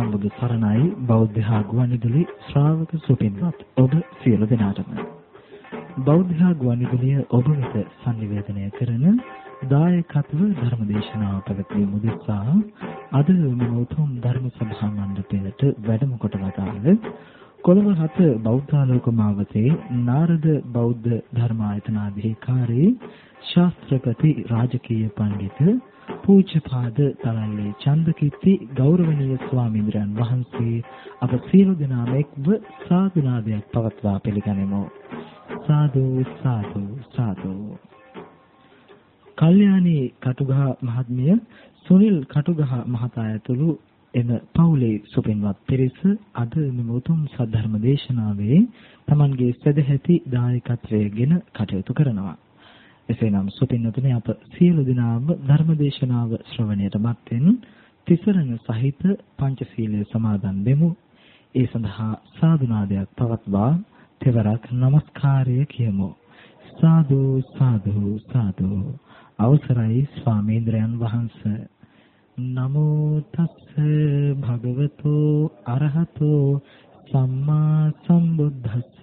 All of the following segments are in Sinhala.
සම්බුදු සරණයි. බෞද්ධ හා ගුවන්විදුලි ශ්‍රාවක සුපින්වත් ඔබ සියලු දෙනාටම. බෞද්ධ හා ගුවන්විදුලිය ඔබ වෙත sannivedanaya කරන දායකත්ව ධර්මදේශනාව පැවැත්වීම උදෙසා අද මෙම උතුම් ධර්ම සභා මණ්ඩපයට වැඩම කොට වදාළ කොළඹ හත බෞද්ධාලෝක මාවතේ නාරද බෞද්ධ ධර්මායතනාධිකාරී ශාස්ත්‍රපති රාජකීය පඬිතු පූජ්‍යපාද තලල්ලේ චන්දකිත්ති ගෞරවනීය ස්වාමීන්ද්‍රයන් වහන්සේ අප සියලු දෙනාම එක්ව සාදුනාදයක් පවත්වා පිළිගනිමු. සාදු සාදු සාදු. කල්යාණී කටුගහ මහත්මිය සුනිල් කටුගහ මහතා ඇතුළු එම පවුලේ සුපින්වත් පිරිස අද මෙම උතුම් සද්ධර්ම දේශනාවේ Tamanගේ සදැහැති දායකත්වයෙන් කටයුතු කරනවා. එසේනම් සුපින්නතුනි අප සියලු දෙනාම ධර්මදේශනාව ශ්‍රවණයට මත්ෙන් තිසරණ සහිත පංචශීලයේ සමාදන් වෙමු. ඒ සඳහා සාදුනාදයක් පවත්වා තෙවරක් নমස්කාරය කියමු. සාදු සාදු සාදු අවසරයි ස්වාමීන්ද්‍රයන් වහන්සේ නමෝ තස්ස භගවතෝ අරහතෝ සම්මා සම්බුද්දස්ස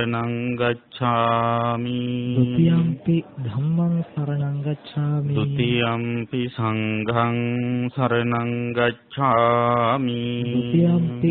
සරණං ගච්ඡාමි ဒ ුතියම්පි ධම්මං සරණං ගච්ඡාමි ဒ ුතියම්පි සංඝං සරණං ගච්ඡාමි ဒ ුතියම්පි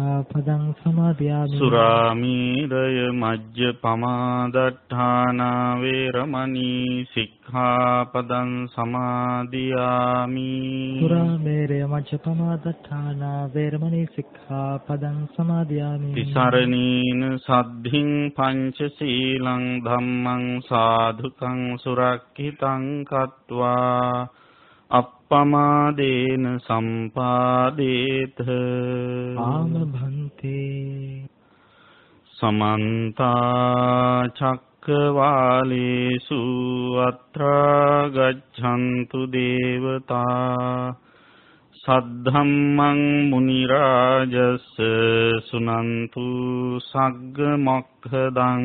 සික්ඛාපදං සමාදියාමි සුරාමීරය මජ්ජ පමාදට්ඨානා වේරමණී සික්ඛාපදං සමාදියාමි සුරාමේරය මච්චපමාදත්තානා වේරමණී සික්ඛාපදං සමාදියාමි තිසරණීන සද්ධින් පංචශීලං ධම්මං සාධුකං සුරක්ඛිතං කତ୍වා අප්පමාදේන සම්පාදේත ආම භන්තේ සමන්තා චක් චක්කවාලේසු අත්‍රා ගච්ඡන්තු දේවතා සද්ධම්මං මුනි රාජස් සුනන්තු සග්ග මොක්ඛදං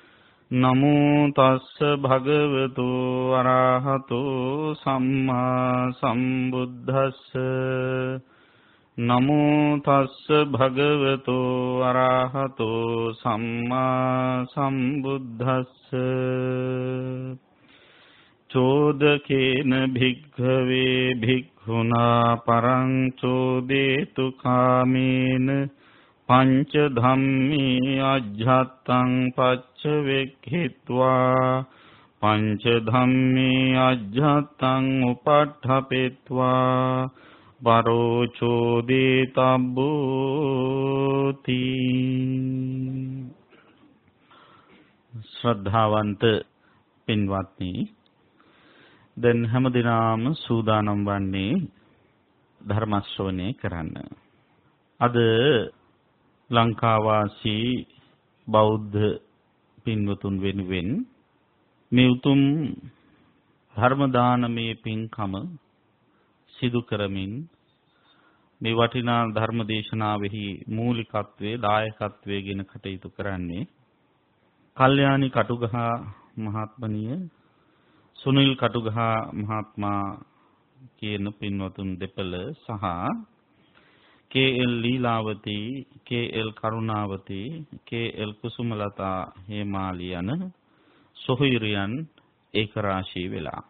නමෝ තස්ස භගවතු අරහතෝ සම්මා සම්බුද්දස්ස. නමෝ තස්ස භගවතු අරහතෝ සම්මා සම්බුද්දස්ස. චෝදකේන භික්ඛවේ භික්ඛුනා පරං චෝදේතු කාමේන පංච ධම්මේ අජ්ජත්තං පච්ච වෙක්ඛිත්වා පංච ධම්මේ අජ්ජත්තං උපට්ඨපෙත්වා වරෝචෝදේ තබ්බෝති ශ්‍රද්ධාවන්ත පින්වත්නි දැන් හැමදිනාම සූදානම් වන්නේ ධර්ම ශ්‍රවණය කරන්න. අද ලංකාවාසී බෞද්ධ පින්වතුන් වෙනුවෙන් මේ උතුම් ධර්ම දානමේ පින්කම සිදු කරමින් මේ වටිනා ධර්ම දේශනාවෙහි මූලිකත්වයේ දායකත්වයේ ගෙන කටයුතු කරන්නේ කල්යාණි කටුගහ මහත්මනිය සුනිල් කටුගහ මහත්මයා කියන පින්වතුන් දෙපළ සහ කේ.එල්. ලීලාවතී කේ.එල්. කරුණාවතී කේ.එල්. කුසුමලතා හේමාලි යන සොහොයුරියන් ඒක රාශී වෙලා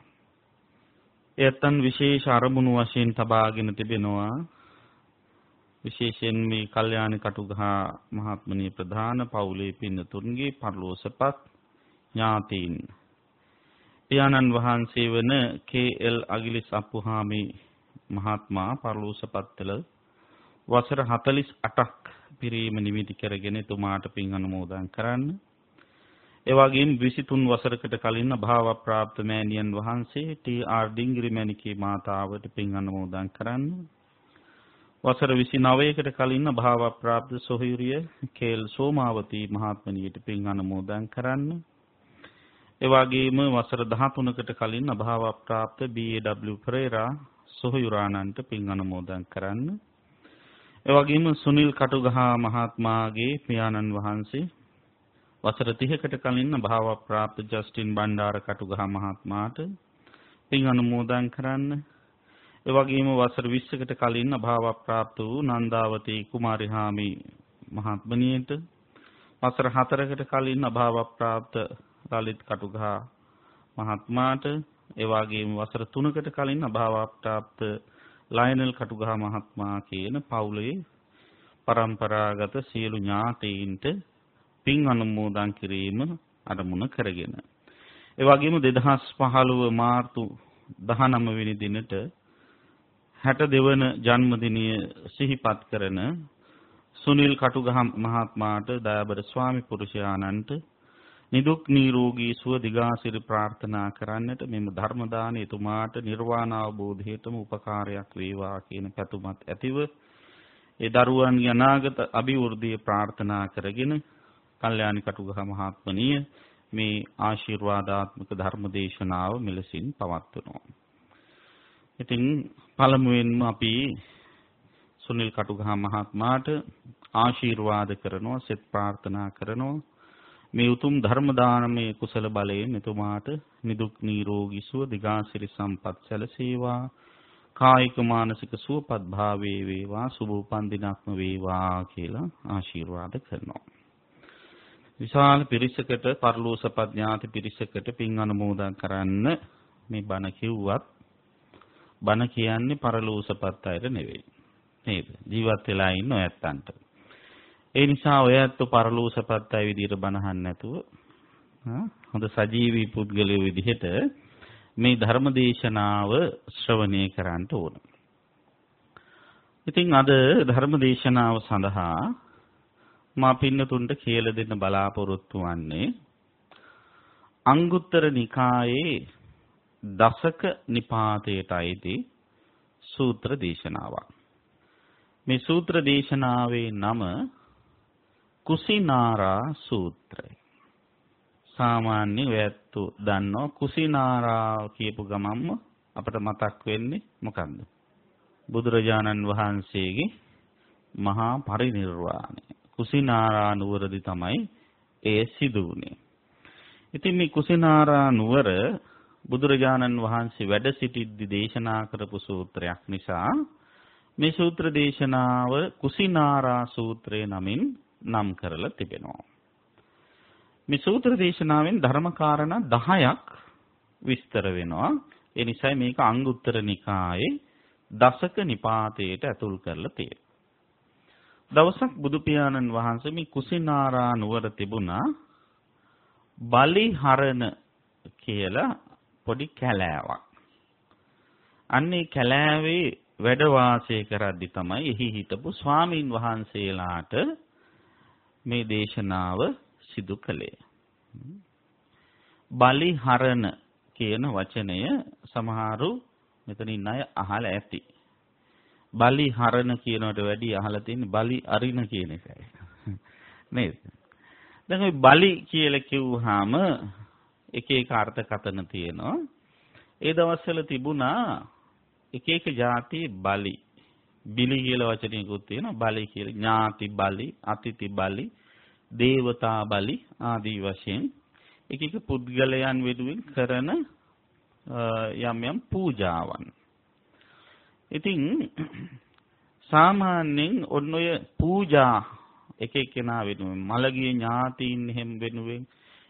එයත්න් විශේෂ අරමුණු වශයෙන් තබාගෙන තිබෙනවා විශේෂයෙන් මේ කල්යාණ කටුගහ මහත්මනී ප්‍රධාන පවුලේ පින්නතුන්ගේ පරලෝසපත් ඥාතීන් පියාණන් වහන්සේ වන කේ.එල්. අගිලිස් අප්පුහාමි මහත්මයා පරලෝසපත්වල වසර 48ක් පිරීම නිමිති කරගෙන එතුමාට පින් අනුමෝදන් කරන්න ඒ වගේම 23 වසරකට කලින් අභාව ප්‍රාප්ත මෑණියන් වහන්සේ ටී.ආර්. ඩිංගිරි මණිකේ මාතාවට පින් අනුමෝදන් කරන්න. වසර 29කට කලින් අභාව ප්‍රාප්ත සොහයුරිය කේල් සෝමාවතී මහත්මණියට පින් අනුමෝදන් කරන්න. ඒ වගේම වසර 13කට කලින් අභාව ප්‍රාප්ත බී.ඒ.ඩබ්ලිව් පෙරේරා සොහයුරාණන්ට පින් අනුමෝදන් කරන්න. ඒ වගේම සුනිල් කටුගහ මහත්මයාගේ පියාණන් වහන්සේ වසර 30කට කලින් භාව ප්‍රාප්ත ජස්ටින් බණ්ඩාර කටුගහ මහත්මයාට පින් අනුමෝදන් කරන්න. ඒ වගේම වසර 20කට කලින් භාව ප්‍රාප්ත වූ නන්දාවතී කුමාරිහාමි මහත්මනියට වසර 4කට කලින් අභාව ප්‍රාප්ත ලලිත් කටුගහ මහත්මයාට ඒ වගේම වසර 3කට කලින් අභාව ප්‍රාප්ත ලයනල් කටුගහ මහත්මයා කියන පවුලේ પરම්පරාගත සියලු ඥාතීන්ට පින් අනුමෝදන් කිරීම අරමුණ කරගෙන. ඒ වගේම 2015 මාර්තු 19 වෙනි දිනට 62 වන ජන්මදිනය සිහිපත් කරන සුනිල් කටුගහ මහත්මයාට දයාබර ස්වාමි පුරුෂයාණන්ට නිදුක් නිරෝගී සුව දිගාසිරි ප්‍රාර්ථනා කරන්නට මෙම ධර්ම දාන එතුමාට නිර්වාණ අවබෝධයටම උපකාරයක් වේවා කියන පැතුමත් ඇතිව ඒ දරුවන්ගේ අනාගත අභිවෘද්ධිය ප්‍රාර්ථනා කරගෙන කල්යාණි කටුගහ මහත්මනිය මේ ආශිර්වාදාත්මක ධර්ම දේශනාව මෙලෙසින් පවත්වනවා. ඉතින් පළමුවෙන්ම අපි සුනිල් කටුගහ මහත්මයාට ආශිර්වාද කරනවා සෙත් ප්‍රාර්ථනා කරනවා මේ උතුම් ධර්ම දානමේ කුසල බලයෙන් එතුමාට නිදුක් නිරෝගී සුව දිගාසිරි සම්පත් සැලසේවා කායික මානසික සුවපත් භාවයේ වේවා සුබ උපන් දිනක්ම වේවා කියලා ආශිර්වාද කරනවා විශාල පිරිසකට පරලෝසපත් ඥාති පිරිසකට පින් අනුමෝදන් කරන්න මේ බණ කිව්වත් බණ කියන්නේ පරලෝසපත් අයට නෙවෙයි. නේද? ජීවත් වෙලා ඉන්න ඔයත්තන්ට. ඒ නිසා ඔයත්තු පරලෝසපත් අය විදිහට බණහන් නැතුව හොඳ සජීවී පුද්ගලයෝ විදිහට මේ ධර්ම දේශනාව ශ්‍රවණය කරන්න ඕන. ඉතින් අද ධර්ම දේශනාව සඳහා මා පින්නතුන්ට කියලා දෙන්න බලාපොරොත්තු වන්නේ අංගුත්තර නිකායේ දසක නිපාතයට අයිති සූත්‍ර දේශනාවක්. මේ සූත්‍ර දේශනාවේ නම කුසිනාරා සූත්‍රය. සාමාන්‍ය වැත්තු දන්නෝ කුසිනාරා කියපු ගමන්ම අපට මතක් වෙන්නේ මොකන්ද? බුදුරජාණන් වහන්සේගේ මහා පරිනිර්වාණය. කුසිනාරා නුවරදි තමයි එය සිදු වුණේ. ඉතින් මේ කුසිනාරා නුවර බුදුරජාණන් වහන්සේ වැඩ සිටිද්දි දේශනා කරපු සූත්‍රයක් නිසා මේ සූත්‍ර දේශනාව කුසිනාරා සූත්‍රය නමින් නම් කරලා තිබෙනවා. මේ සූත්‍ර දේශනාවෙන් ධර්මකාරණා 10ක් විස්තර වෙනවා. ඒ නිසා මේක අංගුත්තර නිකායේ දසක නිපාතයට ඇතුල් කරලා තියෙනවා. දවසක් බුදු පියාණන් වහන්සේ මේ කුසිනාරා නුවර තිබුණා බලිහරණ කියලා පොඩි කැලෑවක්. අන්නේ කැලෑවේ වැඩ වාසය කරද්දි තමයි එහි හිටපු ස්වාමින් වහන්සේලාට මේ දේශනාව සිදු කළේ. බලි හරණ කියන වචනය සමහරු මෙතන ඉන්න අය අහලා ඇති. බලි හරණ කියනවට වැඩිය අහලා තියෙන බලි අරින කියන එකයි. නේද? දැන් ওই බලි කියලා කිව්වහම එක එක අර්ථකතන තියෙනවා. ඒ දවස්වල තිබුණා එක එක જાති බලි බිලි කියලා වචනයකුත් තියෙනවා. බලි කියලා ඥාති බලි, අතිති බලි, දේවතා බලි ආදී වශයෙන් එක එක පුද්ගලයන් වෙනුවෙන් කරන යම් යම් පූජාවන්. ඉතින් සාමාන්‍යයෙන් ඔන්න ඔය පූජා එක එක්කෙනා වෙනුවෙන් මළගිය ඥාතීන් එහෙම වෙනුවෙන්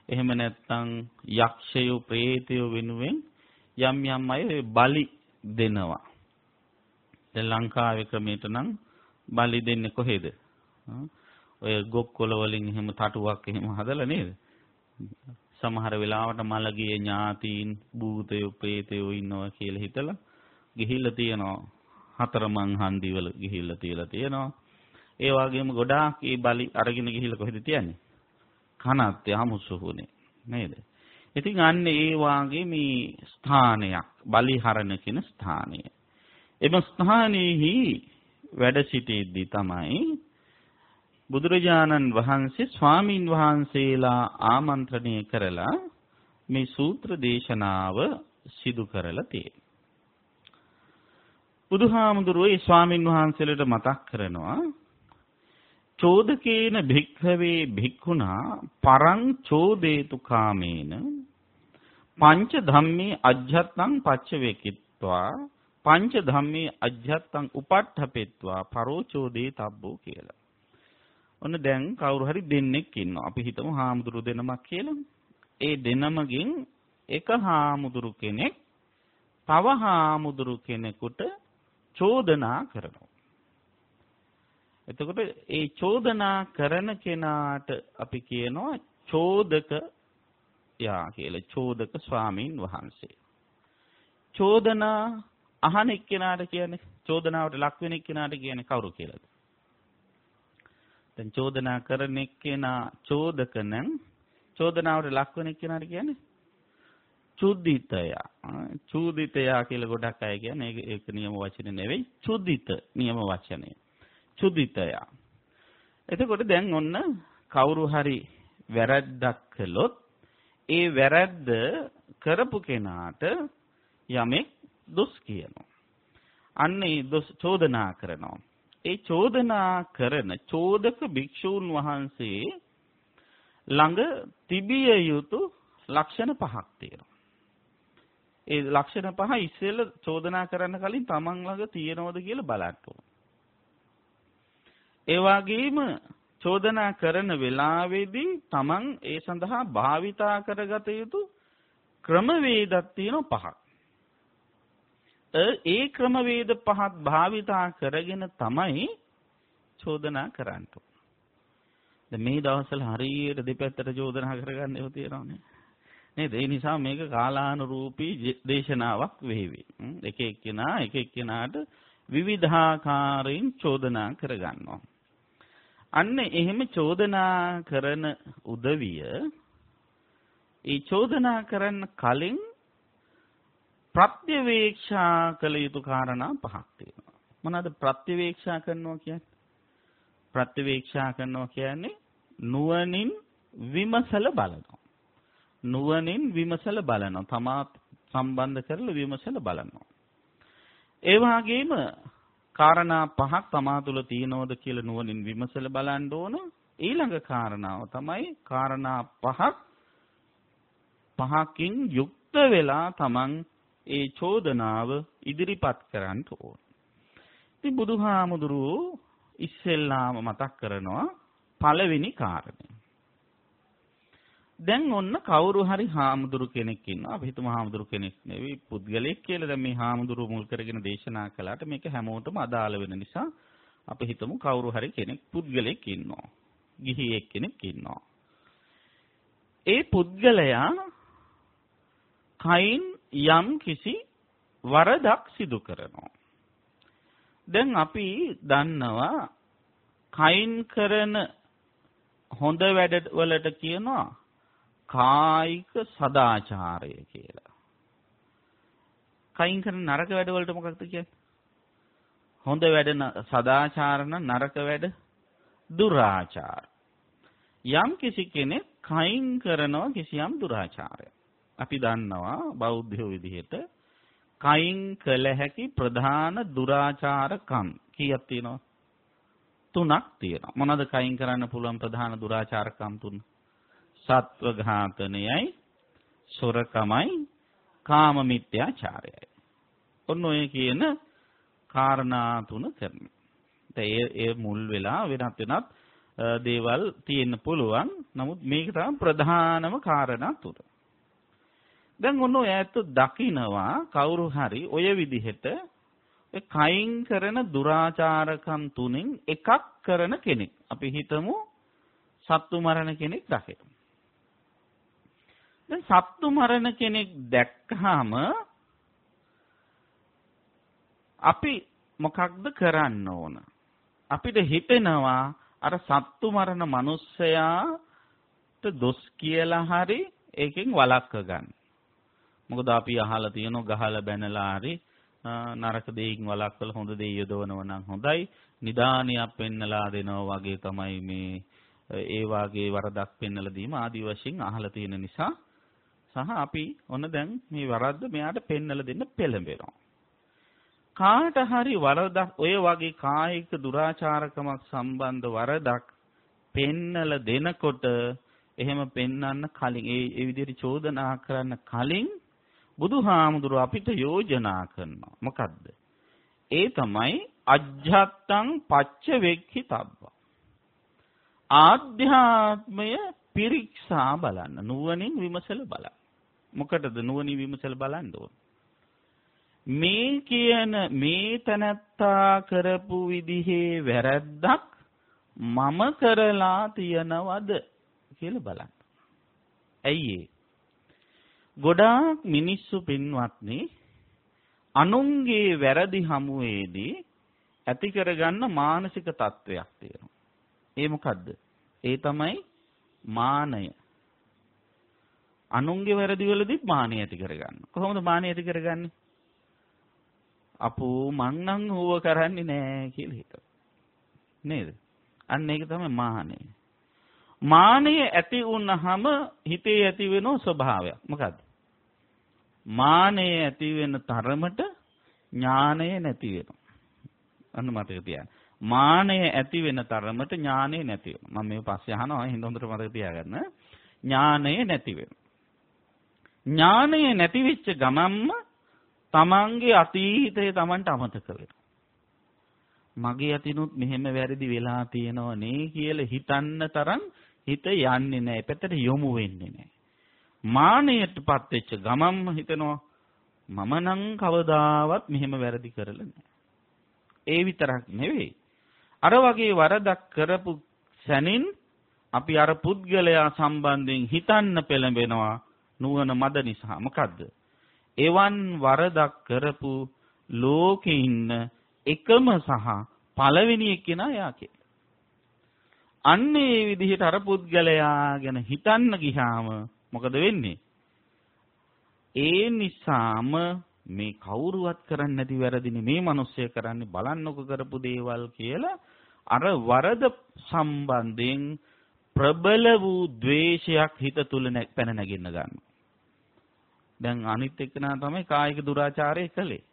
එහෙම නැත්නම් යක්ෂයෝ ප්‍රේතයෝ වෙනුවෙන් යම් යම් අය බලි දෙනවා. දැන් ලංකාවේ ක්‍රමයට නම් බලි දෙන්නේ කොහෙද? ඔය ගොක්කොල වලින් එහෙම තටුවක් එහෙම හදලා නේද? සමහර වෙලාවට මළගිය ඥාතීන් භූතයෝ ප්‍රේතයෝ ඉන්නවා කියලා හිතලා ගිහිල්ලා තියනවා. හතරමං හන්දිවල ගිහිල්ලා තියලා තියෙනවා. ඒ වගේම ගොඩාක් ඒ බලි අරගෙන ගිහිල්ලා කොහෙද තියන්නේ? කනත් යමුසුහුනේ නේද? ඉතින් අන්න ඒ වාගේ මේ ස්ථානයක් බලිහරණ කියන ස්ථානය. එම ස්ථානයේහි වැඩ සිටිද්දී තමයි බුදුරජාණන් වහන්සේ ස්වාමින් වහන්සේලා ආමන්ත්‍රණය කරලා මේ සූත්‍ර දේශනාව සිදු කරලා තියෙනවා. බුදුහාමුදුරුවෝ ඒ ස්වාමින් වහන්සේලට මතක් කරනවා චෝදකේන භික්ඛවේ භික්ඛුනා පරං චෝදේතු කාමේන පංච ධම්මේ අජ්ජත්තං පච්චවේකිත්වා පංච ධම්මේ අජ්ජත්තං උපට්ඨපෙත්වා පරෝචෝදේ තබ්බෝ කියලා. ඔන්න දැන් කවුරු හරි දෙන්නෙක් ඉන්නවා. අපි හිතමු හාමුදුරු දෙනමක් කියලා. ඒ දෙනමගෙන් එක හාමුදුරු කෙනෙක් තව හාමුදුරු කෙනෙකුට චෝදනා කරනවා. එතකොට ඒ චෝදනා කරන කෙනාට අපි කියනවා චෝදක යා කියලා චෝදක ස්වාමීන් වහන්සේ. චෝදනා අහන එක්කෙනාට කියන්නේ චෝදනාවට ලක් වෙන එක්කෙනාට කියන්නේ කවුරු කියලාද? දැන් චෝදනා කරන එක්කෙනා චෝදක නම් චෝදනාවට ලක් වෙන එක්කෙනාට කියන්නේ චුද්දිතය. චුද්දිතය කියලා ගොඩක් අය කියන්නේ ඒක නියම වචනේ නෙවෙයි චුද්දිත නියම වචනේ. චුද්දිතය. එතකොට දැන් ඔන්න කවුරු හරි වැරද්දක් කළොත් ඒ වැරද්ද කරපු කෙනාට යමෙක් දොස් කියනවා. අන්න ඒ දොස් චෝදනා කරනවා. ඒ චෝදනා කරන චෝදක භික්ෂූන් වහන්සේ ළඟ තිබිය යුතු ලක්ෂණ පහක් තියෙනවා. ඒ ලක්ෂණ පහ ඉස්සෙල්ල චෝදනා කරන්න කලින් තමන් ළඟ තියෙනවද කියලා බලන්න ඕන. ඒ වගේම චෝදනා කරන වෙලාවේදී තමන් ඒ සඳහා භාවිතා කරගත යුතු ක්‍රමවේදක් තියෙන පහක්. ඒ ක්‍රමවේද පහත් භාවිතා කරගෙන තමයි චෝදනා කරන්න ඕන. මේ දවස්වල හරියට දෙපැත්තට චෝදනා කරගන්න ඒවා තියෙනවානේ. නේද? ඒ නිසා මේක කාලානුරූපී දේශනාවක් වෙහිවි. එක එක්කෙනා එක එක්කෙනාට විවිධාකාරයෙන් චෝදනා කරගන්නවා. අන්න එහෙම චෝදනා කරන උදවිය ඒ චෝදනා කරන්න කලින් ප්‍රත්‍යවේක්ෂා කළ යුතු කාරණා පහක් තියෙනවා. මොනවාද ප්‍රත්‍යවේක්ෂා කරනවා කියන්නේ? ප්‍රත්‍යවේක්ෂා කරනවා කියන්නේ නුවණින් විමසල බලනවා. නුවණින් විමසල බලනවා. තමා සම්බන්ධ කරලා විමසල බලනවා. ඒ වගේම කාරණා පහක් තමා තුළ තියෙනවද කියලා නුවණින් විමසල බලන්න ඕන. ඊළඟ කාරණාව තමයි කාරණා පහක් පහකින් යුක්ත වෙලා තමන් ඒ චෝදනාව ඉදිරිපත් කරන්න ඕන. ඉතින් බුදුහාමුදුරුවෝ ඉස්සෙල්ලාම මතක් කරනවා පළවෙනි කාරණය. දැන් ඔන්න කවුරු හරි හාමුදුරු කෙනෙක් ඉන්නවා. අපි හිතමු හාමුදුරු කෙනෙක් නෙවෙයි පුද්ගලයෙක් කියලා. දැන් මේ හාමුදුරු මුල් කරගෙන දේශනා කළාට මේක හැමෝටම අදාළ වෙන නිසා අපි හිතමු කවුරු හරි කෙනෙක් පුද්ගලයෙක් ඉන්නවා. ගිහියෙක් කෙනෙක් ඉන්නවා. ඒ පුද්ගලයා කයින් යම් කිසි වරදක් සිදු කරනවා. දැන් අපි දන්නවා කයින් කරන හොඳ වැඩ වලට කියනවා කායික සදාචාරය කියලා. කයින් කරන නරක වැඩ වලට මොකක්ද කියන්නේ? හොඳ වැඩ සදාචාරණ නරක වැඩ දුරාචාර. යම් කිසි කෙනෙක් කයින් කරනවා කිසියම් දුරාචාරයක්. අපි දන්නවා බෞද්ධයෝ විදිහට කයින් කළ හැකි ප්‍රධාන දුරාචාරකම් කීයක් තියෙනවද? තුනක් තියෙනවා. මොනවද කයින් කරන්න පුළුවන් ප්‍රධාන දුරාචාරකම් තුන? සත්ව ඝාතනයයි, සොරකමයි, කාම මිත්‍යාචාරයයි. ඔන්න ඔය කියන කාරණා තුන කරනවා. ඒ ඒ මුල් වෙලා වෙනත් වෙනත් දේවල් තියෙන්න පුළුවන්. නමුත් මේක තමයි ප්‍රධානම කාරණා තුන. දැන් ඔන්න ඔය ඇත්ත දකිනවා කවුරු හරි ඔය විදිහට කයින් කරන දුරාචාරකම් තුනෙන් එකක් කරන කෙනෙක්. අපි හිතමු සත්තු මරණ කෙනෙක් දකිනවා. දැන් සත්තු මරණ කෙනෙක් දැක්කහම අපි මොකක්ද කරන්න ඕන? අපිට හිතෙනවා අර සත්තු මරණ මිනිස්සයාට දොස් කියලා හරි ඒකෙන් වළක්ව ගන්න. මොකද අපි අහලා තියෙනවා ගහලා බැනලා හරි නරක දෙයින් වළක්වලා හොඳ දෙය යොදවනවා නම් හොඳයි. නිදානියක් පෙන්නලා දෙනවා වගේ තමයි මේ ඒ වාගේ වරදක් පෙන්නලා දීම ආදි වශයෙන් අහලා තියෙන නිසා සහ අපි ඔන්න දැන් මේ වරද්ද මෙයාට පෙන්නලා දෙන්න පෙළඹෙනවා. කාට හරි වරදක් ඔය වගේ කායික දුරාචාරකමක් සම්බන්ධ වරදක් පෙන්නලා දෙනකොට එහෙම පෙන්වන්න කලින් ඒ ඒ විදිහට චෝදනා කරන්න කලින් බුදුහාමුදුරුව අපිට යෝජනා කරනවා. මොකද්ද? ඒ තමයි අජ්ජත්තං පච්ච වෙක්ඛි තබ්බා. ආධ්‍යාත්මය පිරික්සා බලන්න නුවණින් විමසලා බලන්න. මොකටද නුවණින් විමසලා බලන්න ඕන? මේ කියන මේ තනත්තා කරපු විදිහේ වැරද්දක් මම කරලා තියනවද කියලා බලන්න. ඇයි ඒ? ගොඩාක් මිනිස්සු පින්වත්නි අනුන්ගේ වැරදි හමුවේදී ඇති කරගන්න මානසික තත්වයක් තියෙනවා. ඒ මොකද්ද? ඒ තමයි මානය. අනුන්ගේ වැරදි වලදීත් මානය ඇති කරගන්න. කොහොමද මානය ඇති කරගන්නේ? අපෝ මං නම් ඌව කරන්නේ නෑ කියලා හිතනවා. නේද? අන්න ඒක තමයි මානය. මානය ඇති වුනහම හිතේ ඇති වෙන ස්වභාවයක්. මොකද්ද? මානය ඇති වෙන තරමට ඥානය නැති වෙනවා. අන්න මතක තියාගන්න. මානය ඇති වෙන තරමට ඥානය නැති වෙනවා. මම මේ පස්සේ අහනවා හින්ද හොඳට මතක තියාගන්න. ඥානය නැති වෙනවා. ඥානය නැති වෙච්ච ගමන්ම තමන්ගේ අතීතය තමන්ට අමතක වෙනවා. මගේ අතිනුත් මෙහෙම වැරදි වෙලා තියෙනව නේ කියලා හිතන්න තරම් හිත යන්නේ නැහැ. පැත්තට යොමු වෙන්නේ නැහැ. මානයටපත් වෙච්ච ගමන්ම හිතනවා මම නම් කවදාවත් මෙහෙම වැරදි කරලා නැහැ. ඒ විතරක් නෙවෙයි. අර වගේ වරදක් කරපු සැනින් අපි අර පුද්ගලයා සම්බන්ධයෙන් හිතන්න පෙළඹෙනවා නුවණ මද නිසා. මොකද්ද? එවන් වරදක් කරපු ලෝකේ ඉන්න එකම සහ පළවෙනි එක්කෙනා යා කියලා. අන්න ඒ විදිහට අර පුද්ගලයා ගැන හිතන්න ගියාම මොකද වෙන්නේ? ඒ නිසාම මේ කවුරුවත් කරන්නේ නැති වැරදිනේ මේ මිනිස්සය කරන්නේ බලන්නකො කරපු දේවල් කියලා අර වරද සම්බන්ධයෙන් ප්‍රබල වූ द्वේෂයක් හිත තුල පැන නැගින්න ගන්නවා. දැන් අනිත් එක්කනා තමයි කායික දුරාචාරය කළේ.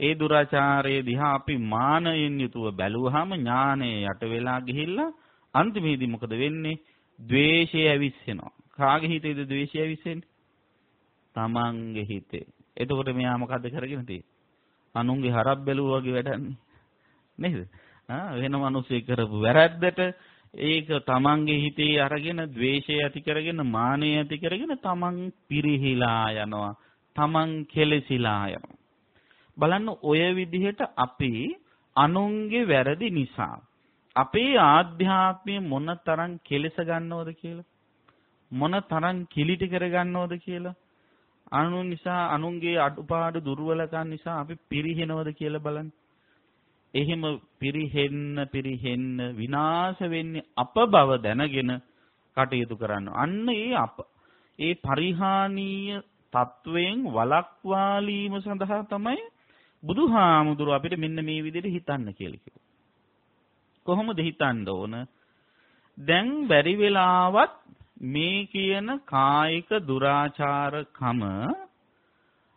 ඒ දුරාචාරයේ දිහා අපි මානයෙන් යුතුව බැලුවාම ඥානය යට වෙලා ගිහිල්ලා අන්තිමේදී මොකද වෙන්නේ? ද්වේෂය ඇවිස්සෙනවා. කාගේ හිතේද ද්වේෂය ඇවිස්සෙන්නේ? තමන්ගේ හිතේ. එතකොට මෙයා මොකද්ද කරගෙන තියෙන්නේ? අනුන්ගේ හරක් බැලුවා වගේ වැඩන්නේ. නේද? ආ වෙන මිනිස්සෙක් කරපු වැරද්දට ඒක තමන්ගේ හිතේ අරගෙන द्वේෂය ඇති කරගෙන මානය ඇති කරගෙන තමන් පිරිහිලා යනවා. තමන් කෙලසිලා යනවා. බලන්න ඔය විදිහට අපි අනුන්ගේ වැරදි නිසා අපේ ආධ්‍යාත්මය මොන තරම් කෙලස ගන්නවද කියලා මොන තරම් කිලිටි කර ගන්නවද කියලා අනු නිසා අනුන්ගේ අඩුපාඩු දුර්වලකම් නිසා අපි පිරිහෙනවද කියලා බලන්න. එහෙම පිරිහෙන්න පිරිහෙන්න විනාශ වෙන්නේ අප බව දැනගෙන කටයුතු කරන්න. අන්න ඒ අප ඒ පරිහානීය තත්වයෙන් වළක්වාලීම සඳහා තමයි බුදුහාමුදුරුව අපිට මෙන්න මේ විදිහට හිතන්න කියලා කිව්වා. කොහොමද හිතන්න ඕන? දැන් බැරි වෙලාවත් මේ කියන කායික දුරාචාරකම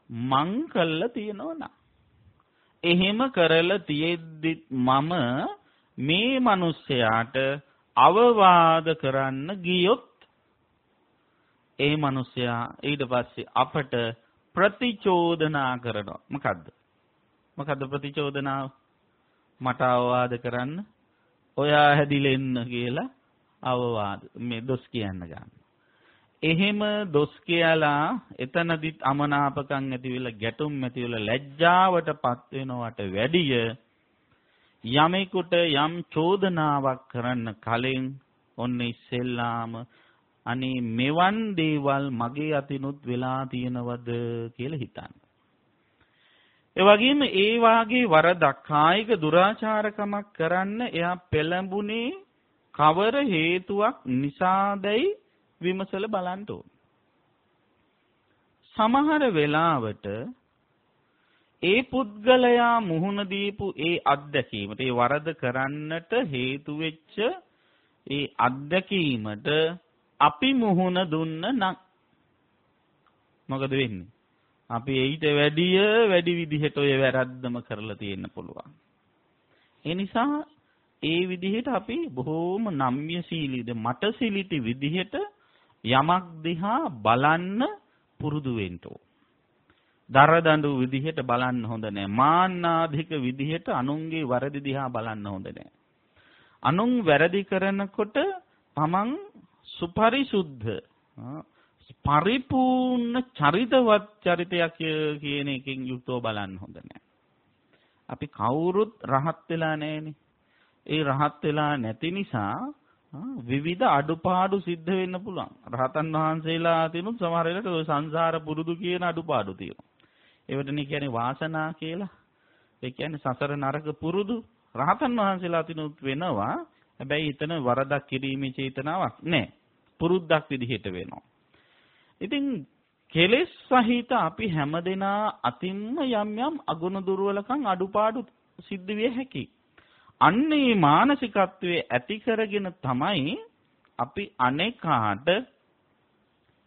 මං කළා තියනවා එහෙම කරලා තියෙද්දි මම මේ මිනිස්සයාට අවවාද කරන්න ගියොත් ඒ මිනිස්සයා ඊට පස්සේ අපට ප්‍රතිචෝදනා කරනවා. මොකද්ද? මොකද්ද ප්‍රතිචෝදනාව? මට අවවාද කරන්න? ඔයා හැදිලෙන්න කියලා අවවාද මේ දොස් කියන්න ගන්න. එහෙම දොස් කියලා එතනදිත් අමනාපකම් ඇති වෙලා ගැටුම් ඇති වෙලා ලැජ්ජාවටපත් වෙනවට වැඩිය යමෙකුට යම් චෝදනාවක් කරන්න කලින් ඔන්න ඉස්සෙල්ලාම අනේ මෙවන් දේවල් මගේ අතිනුත් වෙලා තියෙනවද කියලා හිතන්න. ඒ වගේම ඒ වාගේ වරදක් කායික දුරාචාරකමක් කරන්න එයා පෙළඹුණේ කවර හේතුවක් නිසාදයි විමසලා බලන්න ඕන. සමහර වෙලාවට ඒ පුද්ගලයා මුහුණ දීපු ඒ අත්දැකීමට ඒ වරද කරන්නට හේතු වෙච්ච ඒ අත්දැකීමට අපි මුහුණ දුන්න නම් මොකද වෙන්නේ? අපි ඊට වැඩිය වැඩි විදිහට ඔය වැරද්දම කරලා තියෙන්න පුළුවන්. ඒ නිසා ඒ විදිහට අපි බොහෝම නම්‍යශීලීද මටසිලිටි විදිහට යමක් දිහා බලන්න පුරුදු වෙන්න දරදඬු විදිහට බලන්න හොඳ නැහැ. මාන්නාධික විදිහට අනුන්ගේ වරදි දිහා බලන්න හොඳ නැහැ. අනුන් වැරදි කරනකොට තමන් සුපරිසුද්ධ පරිපූර්ණ චරිතවත් චරිතයක් කියන එකෙන් යුක්තව බලන්න හොඳ නැහැ. අපි කවුරුත් රහත් වෙලා නැහෙනේ. ඒ රහත් වෙලා නැති නිසා විවිධ අඩුපාඩු සිද්ධ වෙන්න පුළුවන්. රහතන් වහන්සේලා තිනුත් සමහර වෙලාවට ඔය සංසාර පුරුදු කියන අඩුපාඩු තියෙනවා. ඒවටනේ කියන්නේ වාසනා කියලා. ඒ කියන්නේ සසර නරක පුරුදු රහතන් වහන්සේලා තිනුත් වෙනවා. හැබැයි එතන වරදක් කිරීමේ චේතනාවක් නැහැ. පුරුද්දක් විදිහට වෙනවා. ඉතින් කෙලෙස් සහිත අපි හැමදෙනා අතින්ම යම් යම් අගුණ දුර්වලකම් අඩුපාඩු සිද්ධ විය හැකියි. අන්නේ මානසිකත්වයේ ඇති කරගෙන තමයි අපි අනේකාට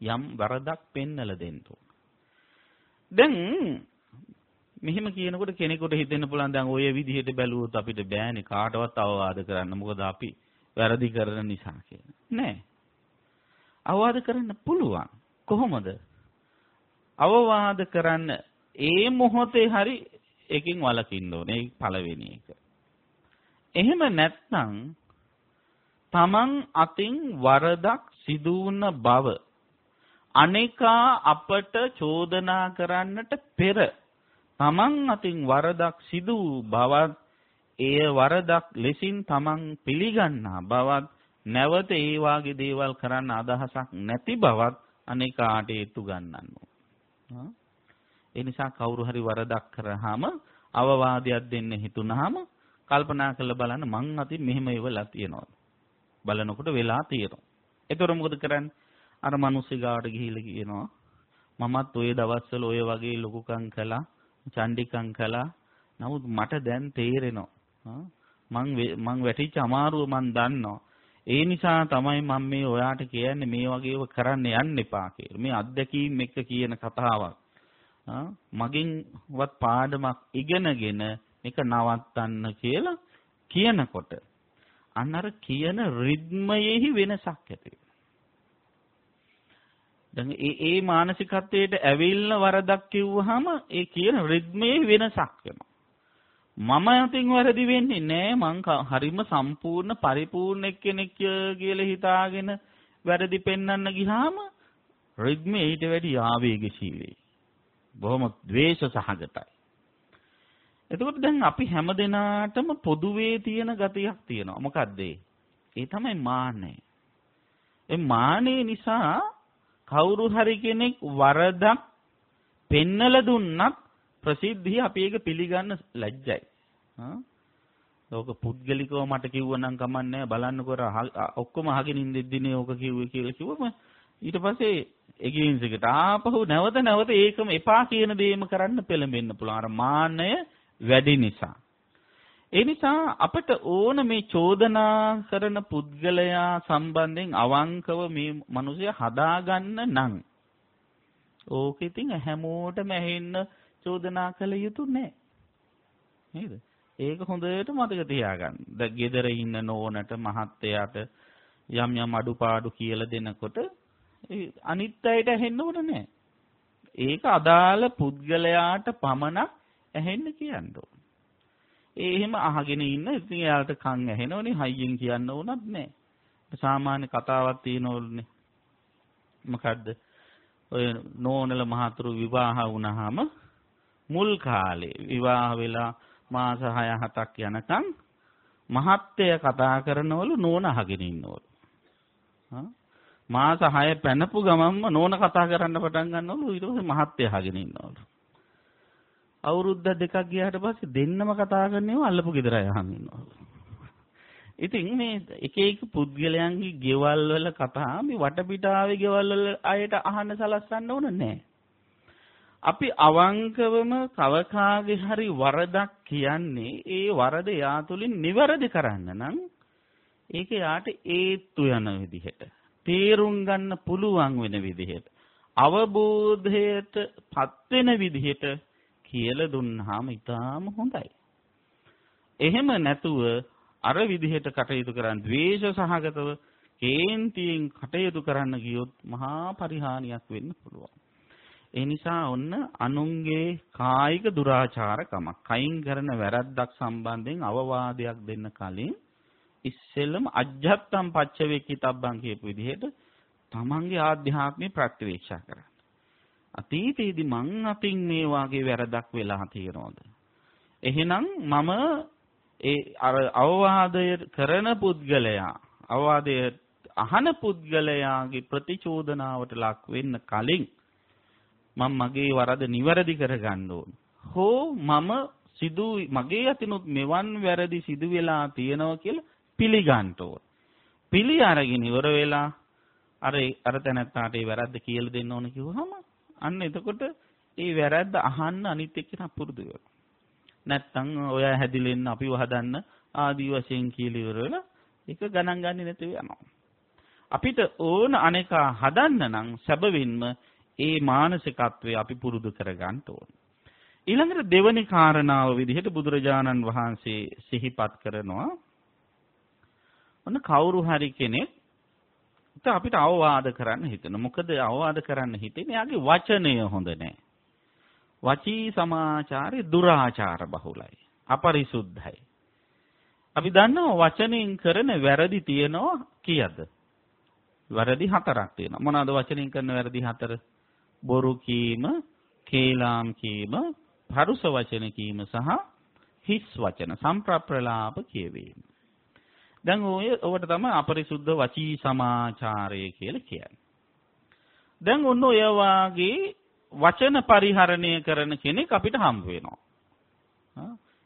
යම් වරදක් පෙන්නලා දෙන්න දැන් මෙහෙම කියනකොට කෙනෙකුට හිතෙන්න පුළුවන් දැන් ওই විදිහට බැලුවොත් අපිට බෑනේ කාටවත් අවවාද කරන්න මොකද අපි වැරදි කරන නිසා කියලා. නෑ. අවවාද කරන්න පුළුවන්. කොහොමද? අවවාද කරන්න ඒ මොහොතේ හරි එකකින් වළකින්න ඕනේ. ඒ පළවෙනි එක. එහෙම නැත්නම් තමන් අතින් වරදක් සිදු වුණ බව අනේකා අපට චෝදනා කරන්නට පෙර තමන් අතින් වරදක් සිදු වූ බවත් එය වරදක් ලෙසින් තමන් පිළිගන්නා බවත් නැවත ඒ වාගේ දේවල් කරන්න අදහසක් නැති බවත් අනේකාට හේතු ගන්නන්නෝ. ඒ නිසා කවුරු හරි වරදක් කරාම අවවාදයක් දෙන්න හිතුනහම කල්පනා කරලා බලන්න මං අතින් මෙහෙම ඉවලා තියෙනවා. බලනකොට වෙලා තියෙනවා. ඒතර මොකද කරන්නේ? අර මිනිස්සු ගාවට ගිහිල්ලා කියනවා මමත් ওই දවස්වල ඔය වගේ ලොකුකම් කළා, චණ්ඩිකම් කළා. නමුත් මට දැන් තේරෙනවා. මං මං වැටිච්ච අමාරුව මං දන්නවා. ඒ නිසා තමයි මම මේ ඔයාට කියන්නේ මේ වගේව කරන්න යන්න එපා කියලා. මේ අත්දැකීම් එක්ක කියන කතාවක්. මගෙන්වත් පාඩමක් ඉගෙනගෙන මේක නවත්තන්න කියලා කියනකොට අන්න අර කියන රිද්මයෙහි වෙනසක් ඇති දැන් ඒ ඒ මානසිකත්වයට ඇවිල්ලා වරදක් කිව්වහම ඒ කියන රිද්මයේ වෙනසක් වෙනවා. මම අතින් වැරදි වෙන්නේ නෑ මං ක- හරිම සම්පූර්ණ පරිපූර්ණ එක්කෙනෙක් කියලා හිතාගෙන වැරදි පෙන්වන්න ගියාම රිද්මේ ඊට වැඩි ආවේගශීලී. බොහොම ද්වේෂ සහගතයි. එතකොට දැන් අපි හැමදෙනාටම පොදුවේ තියෙන ගතියක් තියෙනවා. මොකද්ද ඒ? ඒ තමයි මාන්නය. ඒ මානේ නිසා කවුරු හරි කෙනෙක් වරදක් පෙන්නලා දුන්නත් ප්‍රසිද්ධිය අපි ඒක පිළිගන්න ලැජ්ජයි. හා? ඕක පුද්ගලිකව මට කිව්වනම් කමන්නේ බලන්නකො ඔක්කොම අහගෙන ඉඳිද්දිනේ ඕක කිව්වේ කියලා කිව්වම ඊට පස්සේ එගේන්ස් එකට ආපහු නැවත නැවත ඒකම එපා කියන දේම කරන්න පෙළඹෙන්න පුළුවන්. අර මාන්නය වැඩි නිසා. ඒ නිසා අපිට ඕන මේ චෝදනා කරන පුද්ගලයා සම්බන්ධයෙන් අවංකව මේ මිනිසයා හදාගන්න නම් ඕක ඉතින් හැමෝටම ඇහෙන්න චෝදනා කළ යුතු නෑ. නේද? ඒක හොඳට මතක තියාගන්න. දැන් ගෙදර ඉන්න නෝනට මහත්තයාට යම් යම් අඩුපාඩු කියලා දෙනකොට අනිත් අයට ඇහෙන්න ඕන නෑ. ඒක අදාළ පුද්ගලයාට පමණක් ඇහෙන්න කියන්න ඕන. ඒ එහෙම අහගෙන ඉන්න ඉතින් එයාට කන් ඇහෙනවනේ හයියෙන් කියන්න ඕනත් නෑ. සාමාන්‍ය කතාවක් තියෙනවලුනේ. මොකද්ද? ඔය නෝනල මහතුරු විවාහ වුණාම මුල් කාලේ විවාහ වෙලා මාස 6 7ක් යනකම් මහත්ය කතා කරනවලු නෝන අහගෙන ඉන්නවලු. මාස 6 පැනපු ගමන්ම නෝන කතා කරන්න පටන් ගන්නවලු ඊට පස්සේ මහත්ය අහගෙන ඉන්නවලු. අවුරුද්ද දෙකක් ගියාට පස්සේ දෙන්නම කතා කරනේව අල්ලපු ගෙදර අය අහන් ඉන්නවලු. ඉතින් මේ එක එක පුද්ගලයන්ගේ ගෙවල් වල කතා මේ වටපිටාවේ ගෙවල් වල අයට අහන්න සලස්සන්න ඕන නෑ. අපි අවංකවම කවකාගේ හරි වරදක් කියන්නේ ඒ වරද යා තුලින් නිවැරදි කරන්න නම් ඒක යාට ඒත්තු යන විදිහට තේරුම් ගන්න පුළුවන් වෙන විදිහට අවබෝධයට පත් වෙන විදිහට කියලා දුන්නාම ඊටාම හොඳයි. එහෙම නැතුව අර විදිහට කටයුතු කරන් ද්වේෂ සහගතව කේන්තියෙන් කටයුතු කරන්න ගියොත් මහා පරිහානියක් වෙන්න පුළුවන්. ඒ නිසා ඔන්න අනුන්ගේ කායික දුරාචාරකමක් කයින් කරන වැරද්දක් සම්බන්ධයෙන් අවවාදයක් දෙන්න කලින් ඉස්සෙල්ලම අජ්ජත්තම් පච්චවේකිතබ්බන් කියපු විදිහට තමන්ගේ ආධ්‍යාත්මය ප්‍රත්‍යවේක්ෂා කරන්න. අතීතයේදී මං අතින් මේ වාගේ වැරදක් වෙලා තියෙනවද? එහෙනම් මම ඒ අර අවවාදය කරන පුද්ගලයා අවවාදය අහන පුද්ගලයාගේ ප්‍රතිචෝදනාවට ලක් වෙන්න කලින් මම මගේ වරද නිවැරදි කරගන්න ඕන. හෝ මම සිදු මගේ අතිනුත් මෙවන් වැරදි සිදු වෙලා තියෙනවා කියලා පිළිගන්න ඕන. පිළි අරගෙන ඉවර වෙලා අර අර තැනත්තාට ඒ වැරද්ද කියලා දෙන්න ඕන කිව්වහම අන්න එතකොට ඒ වැරද්ද අහන්න අනිත් එක්කෙනා පුරුදු වෙනවා. නැත්තම් ඔයා හැදිලෙන්න අපිව හදන්න ආදී වශයෙන් කියලා ඉවර වෙලා ඒක ගණන් ගන්නේ නැතුව යනවා. අපිට ඕන අනේකා හදන්න නම් සැබවින්ම ඒ මානසිකත්වය අපි පුරුදු කරගන්න ඕන. ඊළඟට දෙවනි කාරණාව විදිහට බුදුරජාණන් වහන්සේ සිහිපත් කරනවා ඔන්න කවුරු හරි කෙනෙක් අපිට අවවාද කරන්න හිතෙන. මොකද අවවාද කරන්න හිතෙන්නේ යාගේ වචනය හොඳ නැහැ. වචී සමාචාරේ දුරාචාර බහුලයි. අපරිසුද්ධයි. අපි දන්නවා වචනෙන් කරන වැරදි තියනවා කීයද? වැරදි හතරක් තියෙනවා. මොනවාද වචනෙන් කරන වැරදි හතර? බොරු කීම, කේලාම් කීම, පරුස වචන කීම සහ හිස් වචන සම්ප්‍රප්‍රලාප කියවීම. දැන් ඔය ඔකට තමයි අපරිසුද්ධ වචී සමාචාරය කියලා කියන්නේ. දැන් ඔන්න ඔය වාගේ වචන පරිහරණය කරන කෙනෙක් අපිට හම්බ වෙනවා.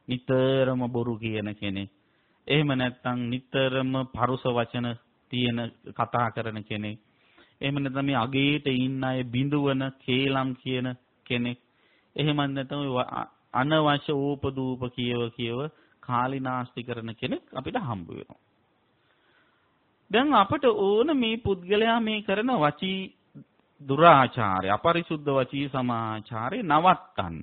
නිතරම බොරු කියන කෙනෙක්. එහෙම නැත්නම් නිතරම පරුස වචන තියෙන කතා කරන කෙනෙක්. එහෙම නැත්නම් මේ අගේට ඉන්න අය බිඳුවන කේලම් කියන කෙනෙක්. එහෙම නැත්නම් අනවශ්‍ය ඕපදූප කියව කියව කාලිනාස්ති කරන කෙනෙක් අපිට හම්බ වෙනවා. දැන් අපට ඕන මේ පුද්ගලයා මේ කරන වචී දුරාචාරය අපරිසුද්ධ වචී සමාචාරය නවත්තන්න.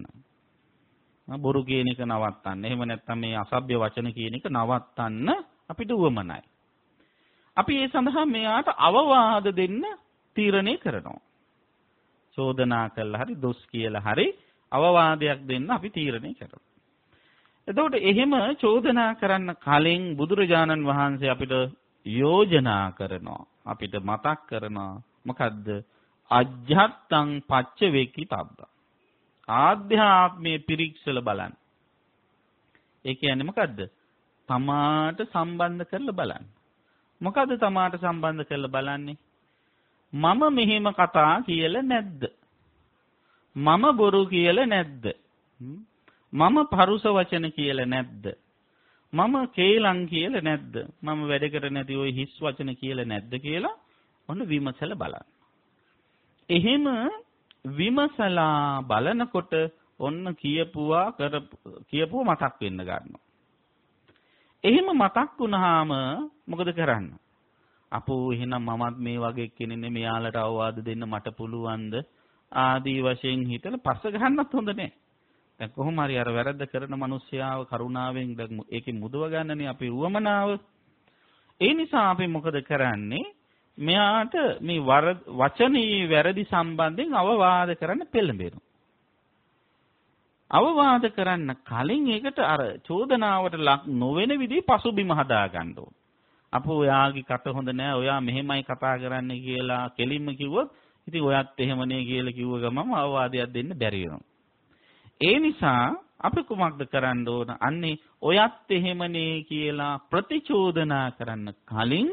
බොරු කියන එක නවත්තන්න. එහෙම නැත්නම් මේ අසභ්‍ය වචන කියන එක නවත්තන්න අපිට උවමනයි. අපි ඒ සඳහා මෙයාට අවවාද දෙන්න තීරණය කරනවා. චෝදනා කළා හරි දොස් කියලා හරි අවවාදයක් දෙන්න අපි තීරණය කරනවා. එතකොට එහෙම චෝදනා කරන්න කලින් බුදුරජාණන් වහන්සේ අපිට යෝජනා කරනවා. අපිට මතක් කරනවා. මොකද්ද? අජ්ජත්තං පච්ච වේකි තබ්බ. ආධ්‍යාත්මයේ පිරික්සල බලන්න. ඒ කියන්නේ මොකද්ද? තමාට සම්බන්ධ කරලා බලන්න. මොකද්ද තමාට සම්බන්ධ කරලා බලන්නේ? මම මෙහෙම කතා කියලා නැද්ද? මම බොරු කියලා නැද්ද? මම පරුස වචන කියලා නැද්ද? මම කේලම් කියලා නැද්ද? මම වැඩ කර නැති ওই හිස් වචන කියලා නැද්ද කියලා ඔන්න විමසලා බලන්න. එහෙම විමසලා බලනකොට ඔන්න කියපුවා කර කියපුව මතක් වෙන්න ගන්නවා. එහෙම මතක් වුණාම මොකද කරන්න? අපෝ එහෙනම් මමත් මේ වගේ කෙනෙක් මෙයාලට අවවාද දෙන්න මට පුළුවන්ද? ආදී වශයෙන් හිතලා පස්ස ගහන්නත් හොඳ නෑ. දැන් කොහොම හරි අර වැරද්ද කරන මිනිස්යාව කරුණාවෙන් ඒකේ මුදව ගන්නනේ අපේ උවමනාව. ඒ නිසා අපි මොකද කරන්නේ? මෙයාට මේ වචනේ වැරදි සම්බන්ධයෙන් අවවාද කරන්න පෙළඹෙනවා. අවවාද කරන්න කලින් ඒකට අර චෝදනාවට ලක් නොවන විදිහේ පසුබිම හදා ගන්න ඕන. අපෝ ඔයාගේ කට හොඳ නෑ ඔයා මෙහෙමයි කතා කරන්නේ කියලා කෙලින්ම කිව්වොත් ඉතින් ඔයත් එහෙමනේ කියලා කිව්ව ගමන් අවවාදයක් දෙන්න බැරි වෙනවා. ඒ නිසා අපි කුමක්ද කරන්න ඕන? අන්නේ ඔයත් එහෙමනේ කියලා ප්‍රතිචෝදනා කරන්න කලින්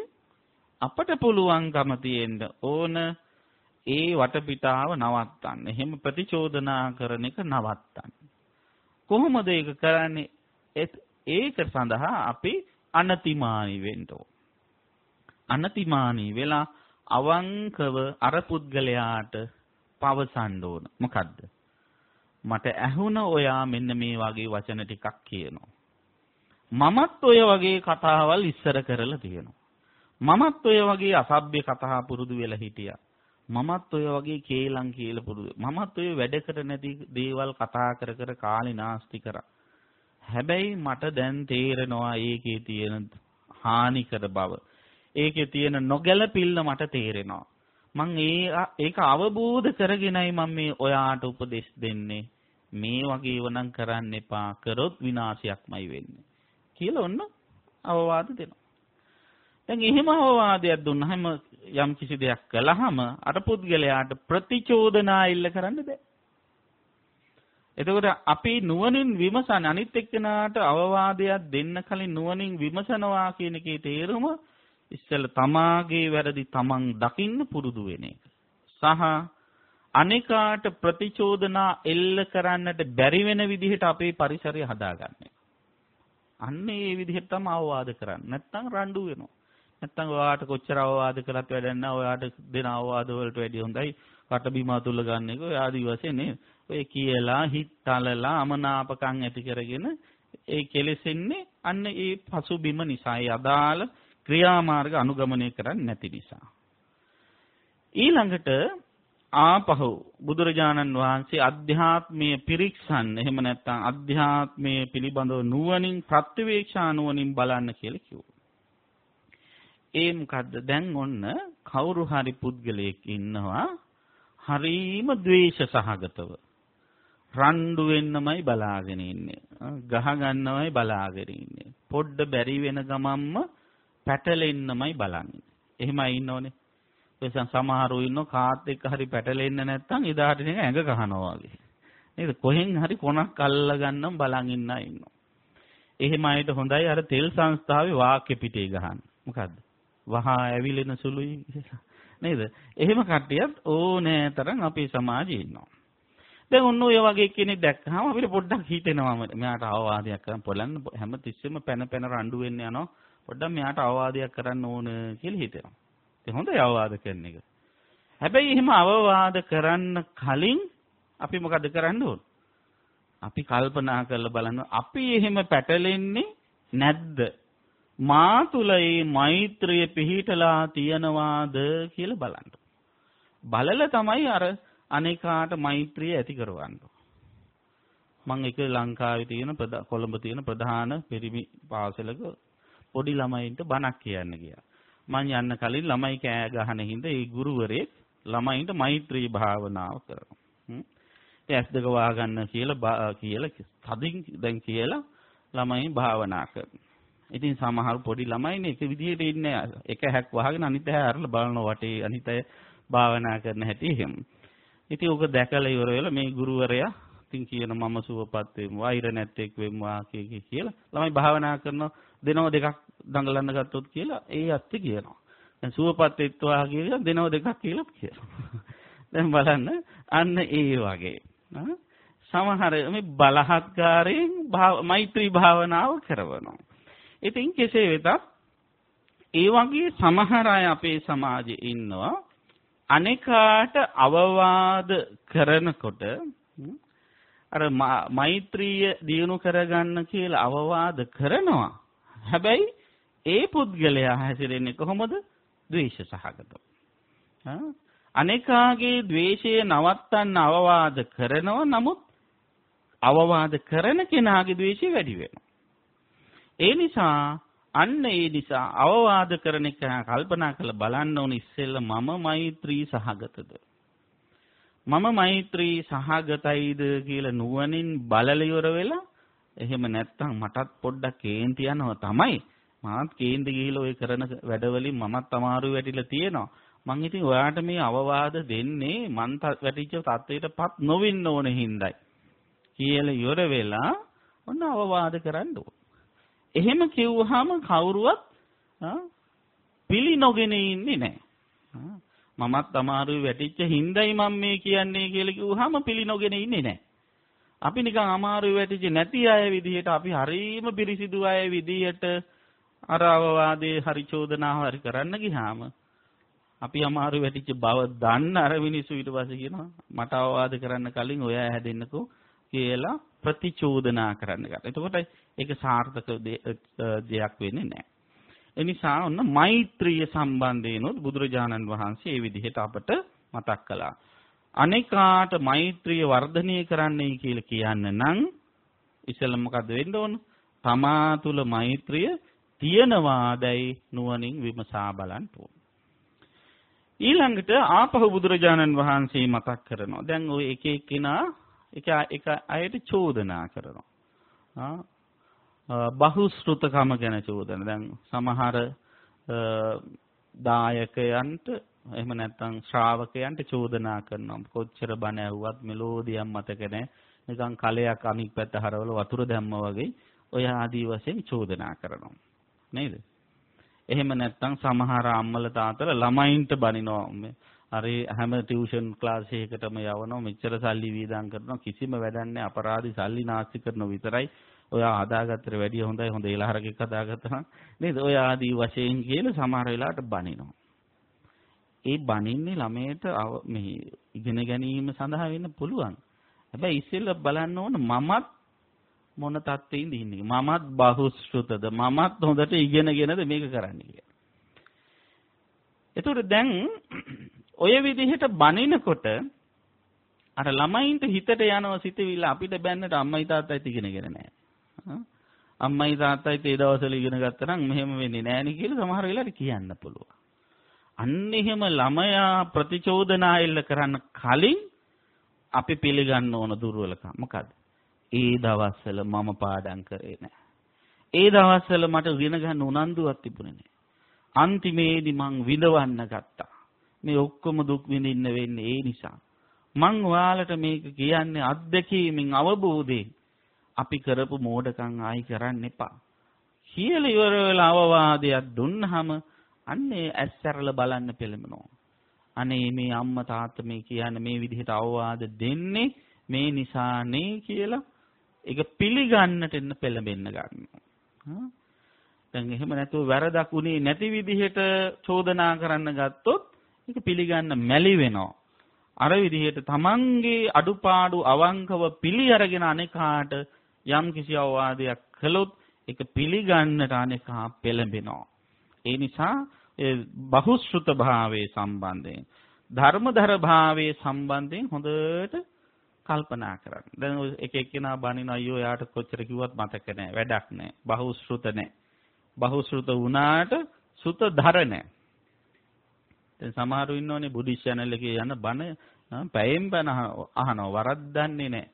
අපට පුළුවන්කම තියෙන්න ඕන ඒ වටපිටාව නවත්තන්න. එහෙම ප්‍රතිචෝදනා කරන එක නවත්තන්න. කොහොමද ඒක කරන්නේ? ඒක සඳහා අපි අනතිමානී වෙන්න ඕන. අනතිමානී වෙලා අවංකව අර පුද්ගලයාට පවසන්න ඕන. මොකද්ද? මට ඇහුණ ඔයා මෙන්න මේ වගේ වචන ටිකක් කියනවා. මමත් ඔය වගේ කතාවල් ඉස්සර කරලා තියෙනවා. මමත් ඔය වගේ අසභ්‍ය කතා පුරුදු වෙලා හිටියා. මමත් ඔය වගේ කේලම් කියලා පුරුදු. මමත් ඔය වැඩ කර නැති දේවල් කතා කර කර කාලේ නාස්ති කරා. හැබැයි මට දැන් තේරෙනවා ඒකේ තියෙන හානිකර බව. ඒකේ තියෙන නොගැලපිල්ල මට තේරෙනවා. මං ඒ ඒක අවබෝධ කරගෙනයි මම මේ ඔයාට උපදෙස් දෙන්නේ. මේ වගේ වනම් කරන්න එපා. කරොත් විනාශයක්මයි වෙන්නේ. කියලා ඔන්න අවවාද දෙනවා. දැන් එහෙම අවවාදයක් දුන්නාම යම් කිසි දෙයක් කළාම අර පුද්ගලයාට ප්‍රතිචෝදනා ඉල්ල කරන්න බෑ. එතකොට අපි නුවණින් විමසන අනිත් එක්කෙනාට අවවාදයක් දෙන්න කලින් නුවණින් විමසනවා කියන එකේ තේරුම ඉස්සෙල්ලා තමාගේ වැරදි තමන් දකින්න පුරුදු වෙන එක. සහ අනිකාට ප්‍රතිචෝදනා එල්ල කරන්නට බැරි වෙන විදිහට අපේ පරිසරය හදාගන්න එක. අන්න ඒ විදිහට තමයි අවවාද කරන්නේ. නැත්තම් රණ්ඩු වෙනවා. නැත්තම් ඔයාට කොච්චර අවවාද කළත් වැඩක් නැහැ. ඔයාට දෙන අවවාද වලට වැඩිය හොඳයි කටබිම අතුල්ල ගන්න එක. ඔය ආදි වශයෙන් නේ. ඔය කියලා හිතලලා අමනාපකම් ඇති කරගෙන ඒ කෙලෙසෙන්නේ අන්න ඒ පසුබිම නිසා. ඒ අදාළ ක්‍රියාමාර්ග අනුගමනය කරන්නේ නැති නිසා. ඊළඟට ආපහු බුදුරජාණන් වහන්සේ අධ්‍යාත්මයේ පිරික්සන්න එහෙම නැත්නම් අධ්‍යාත්මයේ පිළිබඳව නුවණින් ප්‍රත්‍යවේක්ෂා නුවණින් බලන්න කියලා කිව්වා. ඒ මොකද්ද? දැන් ඔන්න කවුරු හරි පුද්ගලයෙක් ඉන්නවා හරීම ද්වේෂ සහගතව. රණ්ඩු වෙන්නමයි බලාගෙන ඉන්නේ. ගහ ගන්නමයි බලාගෙන ඉන්නේ. පොඩ්ඩ බැරි වෙන ගමන්ම පැටලෙන්නමයි බලන්නේ. එහෙමයි ඉන්නෝනේ. එතන සමහරව ඉන්නෝ කාත් එක්ක හරි පැටලෙන්න නැත්නම් ඉදාට නිකන් ඇඟ ගහනවා වගේ. නේද? කොහෙන් හරි කොනක් අල්ල ගන්නම් බලන් ඉන්න ඉන්නවා. එහෙම අයට හොඳයි අර තෙල් සංස්ථාවේ වාක්‍ය පිටේ ගහන්න. මොකද්ද? වහා ඇවිලෙන සුළුයි කියලා. නේද? එහෙම කට්ටියත් ඕනෑ තරම් අපේ සමාජයේ ඉන්නවා. දැන් ඔන්න ඔය වගේ කෙනෙක් දැක්කහම අපිට පොඩ්ඩක් හිතෙනවා මෙයාට අවවාදයක් කරන්න පොළන්න හැම තිස්සෙම පැන පැන රණ්ඩු වෙන්න යනවා. පොඩ්ඩක් මෙයාට අවවාදයක් කරන්න ඕන කියලා හිතෙනවා. ඉතින් හොඳයි අවවාද කරන එක. හැබැයි එහෙම අවවාද කරන්න කලින් අපි මොකද කරන්න ඕන? අපි කල්පනා කරලා බලන්න අපි එහෙම පැටලෙන්නේ නැද්ද? මා තුල මේ මෛත්‍රිය පිහිටලා තියනවාද කියලා බලන්න. බලලා තමයි අර අනේකාට මෛත්‍රිය ඇති කරවන්නේ. මම එක ලංකාවේ තියෙන කොළඹ තියෙන ප්‍රධාන පිරිමි පාසලක පොඩි ළමයින්ට බණක් කියන්න ගියා. මං යන්න කලින් ළමයි කෑ ගහන හින්දා ඒ ගුරුවරයෙක් ළමයින්ට මෛත්‍රී භාවනාව කරනවා. ඒ ඇස් දෙක වහගන්න කියලා කියලා තදින් දැන් කියලා ළමයි භාවනා කරනවා. ඉතින් සමහර පොඩි ළමයිනේ එක විදිහට ඉන්නේ එක හැක් වහගෙන අනිත් හැය අරලා බලනවා වටේ අනිත් අය භාවනා කරන හැටි එහෙම. ඉතින් ඕක දැකලා ඉවර වෙලා මේ ගුරුවරයා ඉතින් කියන මම සුවපත් වෙමු වෛර නැත්තේක් වෙමු ආකේ කියලා ළමයි භාවනා කරන දෙනව දෙකක් දඟලන්න ගත්තොත් කියලා ඒ අත්ති කියනවා. දැන් සුවපත් වෙත්වා කියලා දෙනව දෙකක් කියලා කියනවා. දැන් බලන්න අන්න ඒ වගේ. සමහර මේ බලහත්කාරයෙන් මෛත්‍රී භාවනාව කරනවා. ඉතින් කෙසේ වෙතත් ඒ වගේ සමහර අය අපේ සමාජයේ ඉන්නවා අනේකාට අවවාද කරනකොට අර මෛත්‍රිය දියුණු කරගන්න කියලා අවවාද කරනවා. හැබැයි ඒ පුද්ගලයා හැසිරෙන්නේ කොහොමද? ද්වේෂ සහගතව. අනේකාගේ ද්වේෂය නවත්තන්න අවවාද කරනවා. නමුත් අවවාද කරන කෙනාගේ ද්වේෂය වැඩි වෙනවා. ඒ නිසා අන්න ඒ නිසා අවවාද කරන එක කල්පනා කරලා බලන්න ඕන ඉස්සෙල්ලා මම මෛත්‍රී සහගතද මම මෛත්‍රී සහගතයිද කියලා නුවණින් බලල ඉවර වෙලා එහෙම නැත්තම් මටත් පොඩ්ඩක් කේන්ති යනවා තමයි. මාත් කේන්ති ගිහිල්ලා ඔය කරන වැඩවලින් මමත් අමාරු වැටිලා තියෙනවා. මං ඉතින් ඔයාට මේ අවවාද දෙන්නේ මං වැටිච්ච තත්ත්වයටපත් නොවෙන්න ඕන හින්දායි. කියලා ඉවර වෙලා ඔන්න අවවාද කරන්න ඕන. එහෙම කිව්වහම කවුරුවත් පිළි නොගෙන ඉන්නේ නැහැ. මමත් අමාරුයි වැටිච්ච හින්දායි මම මේ කියන්නේ කියලා කිව්වහම පිළි නොගෙන ඉන්නේ නැහැ. අපි නිකන් අමාරුයි වැටිච්ච නැති අය විදිහට අපි හරීම පිරිසිදු අය විදිහට අර අවවාදේ හරි චෝදනාව හරි කරන්න ගියාම අපි අමාරු වැටිච්ච බව දන්න අර මිනිස්සු ඊට පස්සේ කියනවා මට අවවාද කරන්න කලින් ඔයා හැදෙන්නකෝ කියලා ප්‍රතිචෝදනා කරන්න ගන්න. එතකොට ඒක සාර්ථක දෙයක් වෙන්නේ නැහැ. ඒ නිසා ඔන්න මෛත්‍රිය සම්බන්ධයෙන්ොත් බුදුරජාණන් වහන්සේ මේ විදිහට අපට මතක් කළා. අනේකාට මෛත්‍රිය වර්ධනය කරන්නයි කියලා කියන්න නම් ඉස්සෙල්ලා මොකද වෙන්න ඕන? තමා තුල මෛත්‍රිය තියනවාදයි නුවණින් විමසා බලන්න ඕන. ඊළඟට ආපහු බුදුරජාණන් වහන්සේ මතක් කරනවා. දැන් ওই එක එක්කිනා එක එක අයට චෝදනා කරනවා. බහුශෘතකම ගැන චෝදන. දැන් සමහර දායකයන්ට එහෙම නැත්නම් ශ්‍රාවකයන්ට චෝදනා කරනවා. කොච්චර බණ ඇහුවත් මෙලෝදියක් මතක නැහැ. නිකන් කලයක් අනික් පැත්ත හරවල වතුර දැම්මා වගේ ඔය ආදී වශයෙන් චෝදනා කරනවා. නේද? එහෙම නැත්නම් සමහර අම්මල තාත්තලා ළමයින්ට බනිනවා. හරි හැම ටියුෂන් ක්ලාස් එකකටම යවනවා මෙච්චර සල්ලි වීදම් කරනවා කිසිම වැඩක් නැහැ අපරාධි සල්ලි නාස්ති කරන විතරයි ඔයා හදාගත්තට වැඩිය හොඳයි හොඳ එලහරකෙක් හදාගත්තා නේද? ඔය ආදී වශයෙන් කියලා සමහර වෙලාවට බනිනවා. ඒ බනින්නේ ළමයට මේ ඉගෙන ගැනීම සඳහා වෙන්න පුළුවන්. හැබැයි ඉස්සෙල්ලා බලන්න ඕන මමත් මොන තත්ත්වෙින්ද ඉන්නේ? මමත් බහුශෘතද? මමත් හොඳට ඉගෙනගෙනද මේක කරන්නේ කියලා. එතකොට දැන් ඔය විදිහට බනිනකොට අර ළමයින්ට හිතට යනවා සිතවිල්ල අපිට බැන්නට අම්මයි තාත්තයි ඉගෙනගෙන නැහැ. අම්මයි තාත්තයි ඒ දවස්වල ඉගෙන ගත්තා නම් මෙහෙම වෙන්නේ නැහැ කියලා සමහර වෙලාවට කියන්න පුළුවන්. අන්න එහෙම ළමයා ප්‍රතිචෝදනා එල්ල කරන්න කලින් අපි පිළිගන්න ඕන දුර්වලකම මොකද්ද? ඒ දවස්වල මම පාඩම් කරේ නැහැ. ඒ දවස්වල මට ඉගෙන ගන්න උනන්දුවක් තිබුණේ නැහැ. අන්තිමේදී මං විඳවන්න ගත්තා. මේ ඔක්කොම දුක් විඳින්න වෙන්නේ ඒ නිසා. මං ඔයාලට මේක කියන්නේ අත්දැකීමෙන් අවබෝධයෙන් අපි කරපු මෝඩකම් ආයි කරන්න එපා. කියලා ඉවර වෙලා අවවාදයක් දුන්නාම අන්නේ ඇස්සරල බලන්න පෙළඹෙනවා. අනේ මේ අම්මා තාත්තා මේ කියන්නේ මේ විදිහට අවවාද දෙන්නේ මේ නිසානේ කියලා ඒක පිළිගන්නට එන්න පෙළඹෙන්න ගන්නවා. දැන් එහෙම නැතුව වැරදක් උනේ නැති විදිහට චෝදනා කරන්න ගත්තොත් ඒක පිළිගන්න මැලි වෙනවා. අර විදිහට තමන්ගේ අඩුපාඩු අවංකව පිළි අරගෙන අනේකාට යම් කිසි අවවාදයක් කළොත් ඒක පිළිගන්නට අනේකා පෙළඹෙනවා. ඒ නිසා ඒ බහුශෘත භාවයේ සම්බන්ධයෙන් ධර්මදර භාවයේ සම්බන්ධයෙන් හොඳට කල්පනා කරන්න. දැන් එක එක්කෙනා බණින අයියෝ යාට කොච්චර කිව්වත් මතක නැහැ. වැඩක් නැහැ. බහුශෘත නැහැ. බහුශෘත වුණාට සුත ධර නැහැ. දැන් සමහරු ඉන්නෝනේ බුද්දිස් channel එකේ යන බණ පැයෙන් බණ අහනවා වරද්දන්නේ නැහැ.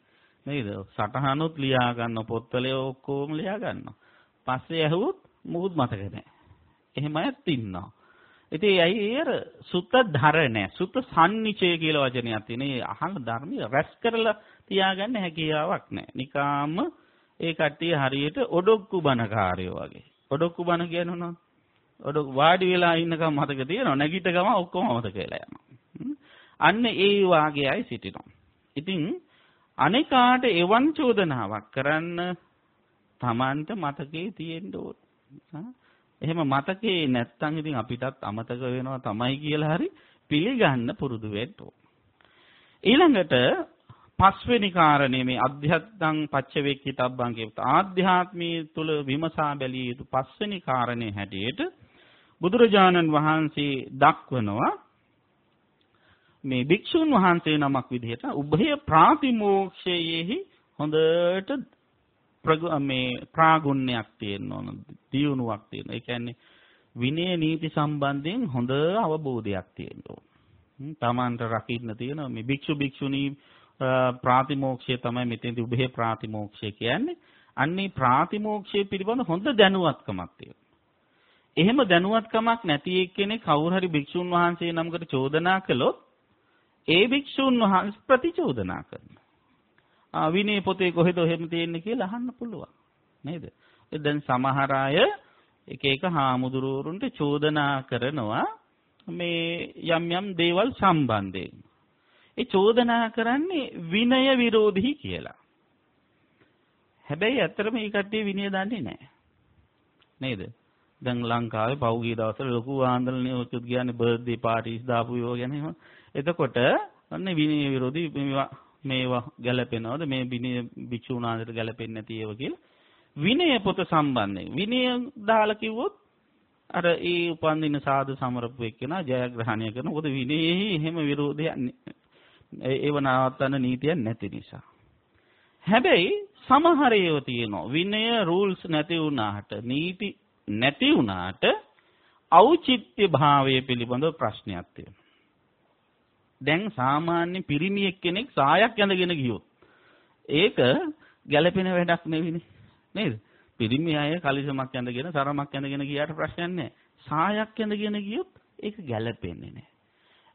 නේද? සටහනුත් ලියා ගන්න පොත්වල ඔක්කොම ලියා ගන්නවා. පස්සේ ඇහුවොත් මුකුත් මතක නැහැ. එහෙම අයත් ඉන්නවා. ඉතින් ඇයි අර සුත ධරණ සුත සම්නිචය කියලා වචනයක් තියෙන. ඒ අහන ධර්මයේ රැස් කරලා තියාගන්න හැකියාවක් නැහැ. නිකාම ඒ කට්ටිය හරියට ඔඩොක්කු බණකාරයෝ වගේ. ඔඩොක්කු බණ කියනවනේ. ඔඩොක් වාඩි වෙලා ඉන්නකම් මතක තියෙනවා. නැගිට ගම ඔක්කොම මතක වෙලා යනවා. අන්න ඒ වාගේ අය සිටිනවා. ඉතින් අනේකාට එවන් චෝදනාවක් කරන්න Tamanට මතකේ තියෙන්න ඕන. එහෙම මතකේ නැත්තම් ඉතින් අපිටත් අමතක වෙනවා තමයි කියලා හරි පිළිගන්න පුරුදු වෙන්න ඕන. ඊළඟට පස්වෙනි කාරණේ මේ අධ්‍යාත්මං පච්චවේක්කිතබ්බං කියපු ආධ්‍යාත්මී තුල විමසා බැලිය යුතු පස්වෙනි කාරණේ හැටියට බුදුරජාණන් වහන්සේ දක්වනවා මේ භික්ෂුන් වහන්සේ නමක් විදිහට උභය ප්‍රාතිමෝක්ෂයේහි හොඳට මේ ප්‍රාගුණ්‍යයක් තියෙන්න ඕන දියුණුවක් තියෙන. ඒ කියන්නේ විනය නීති සම්බන්ධයෙන් හොඳ අවබෝධයක් තියෙන්න ඕන. තමන්ට රකින්න තියෙන මේ භික්ෂු භික්ෂුණී ප්‍රාතිමෝක්ෂය තමයි මෙතෙන්දී උභය ප්‍රාතිමෝක්ෂය කියන්නේ. අන්නේ ප්‍රාතිමෝක්ෂය පිළිබඳ හොඳ දැනුවත්කමක් තියෙනවා. එහෙම දැනුවත්කමක් නැති එක්කෙනෙක් කවුරු හරි භික්ෂුන් වහන්සේ නමකට චෝදනා කළොත් ඒ භික්ෂුන් වහන්සේ ප්‍රතිචෝදනා කරනවා. ආ විනය පොතේ කොහෙද එහෙම තියෙන්නේ කියලා අහන්න පුළුවන්. නේද? දැන් සමහර අය එක එක හාමුදුරුවරුන්ට චෝදනා කරනවා මේ යම් යම් දේවල් සම්බන්ධයෙන්. ඒ චෝදනා කරන්නේ විනය විරෝධී කියලා. හැබැයි ඇත්තටම මේ කට්ටිය විනය දන්නේ නැහැ. නේද? දැන් ලංකාවේ පෞගී දවස්වල ලොකු ආන්දෝලනයක් කියන්නේ බර්ත්ඩේ පාටිස් දාපු ඒවා ගැන එහෙම. එතකොට අන්න විනය විරෝධී මේවා මේවා ගැලපෙනවද? මේ විනය භික්ෂුණාන්දට ගැලපෙන්නේ නැති ඒවා කියලා. විනය පොත සම්බන්ධයෙන්. විනය දාලා කිව්වොත් අර ඒ උපන්දින සාදු සමරපු එක්කෙනා ජයග්‍රහණය කරන. මොකද විනයෙහි එහෙම විරෝධයක් ඒව නවත්තන්න නීතියක් නැති නිසා. හැබැයි සමහර ඒවා තියෙනවා. විනය රූල්ස් නැති වුණාට නීති නැති වුණාට ඖචිත්‍ය භාවය පිළිබඳව ප්‍රශ්නයක් තියෙනවා දැන් සාමාන්‍ය පිරිමියෙක් කෙනෙක් සායක් ඇඳගෙන ගියොත් ඒක ගැළපෙන වැඩක් නෙවෙයිනේ නේද? පිරිමි අය කලිසමක් ඇඳගෙන සරමක් ඇඳගෙන ගියාට ප්‍රශ්නයක් නැහැ. සායක් ඇඳගෙන ගියොත් ඒක ගැළපෙන්නේ නැහැ.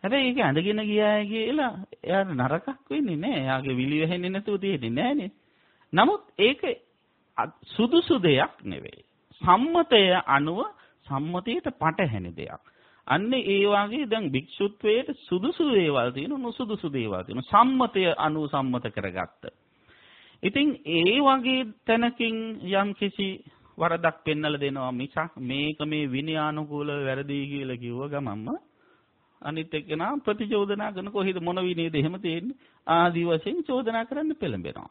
හැබැයි ඒක ඇඳගෙන ගියාය කියලා එයාට නරකක් වෙන්නේ නැහැ. එයාගේ විලි වැහෙන්නේ නැතුව තියෙන්නේ නැහනේ. නමුත් ඒක සුදුසු දෙයක් නෙවෙයි. සම්මතය අනුව සම්මතයට පටහැන දෙයක්. අන්න ඒ වගේ දැන් භික්ෂුත්වයට සුදුසු දේවල් තියෙනවා නුසුදුසු දේවල් තියෙනවා සම්මතය අනුව සම්මත කරගත්ත. ඉතින් ඒ වගේ තැනකින් යම් කිසි වරදක් පෙන්නලා දෙනවා මිසක් මේක මේ විනයානුකූල වැරදි කියලා කිව්ව ගමන්ම අනිත් එක්කෙනා ප්‍රතිචෝදනා කරන කොහෙද මොන විනයද එහෙම තියෙන්නේ ආදි වශයෙන් චෝදනා කරන්න පෙළඹෙනවා.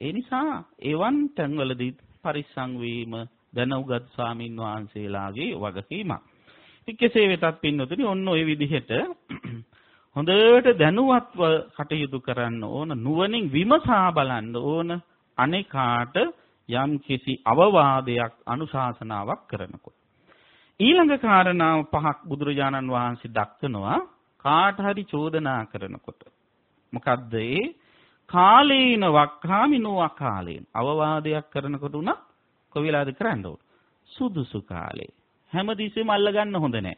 ඒ නිසා එවන් තැන්වලදී පරිස්සම් වීම දැනුගත් ස්වාමින් වහන්සේලාගේ වගකීමක්. කෙසේ වෙතත් පින්නතුනි ඔන්න ඔය විදිහට හොඳට දැනුවත්ව කටයුතු කරන්න ඕන නුවණින් විමසා බලන්න ඕන අනේකාට යම් කිසි අවවාදයක් අනුශාසනාවක් කරනකොට. ඊළඟ කාරණාව පහක් බුදුරජාණන් වහන්සේ දක්වනවා කාට හරි චෝදනා කරනකොට. මොකද්ද ඒ? කාලේන වක්ඛාමිනෝ අකාලේන. අවවාදයක් කරනකොට උනත් කොවිලාද කරන්න ඕන සුදුසු කාලේ හැමතිස්සෙම අල්ල ගන්න හොඳ නැහැ.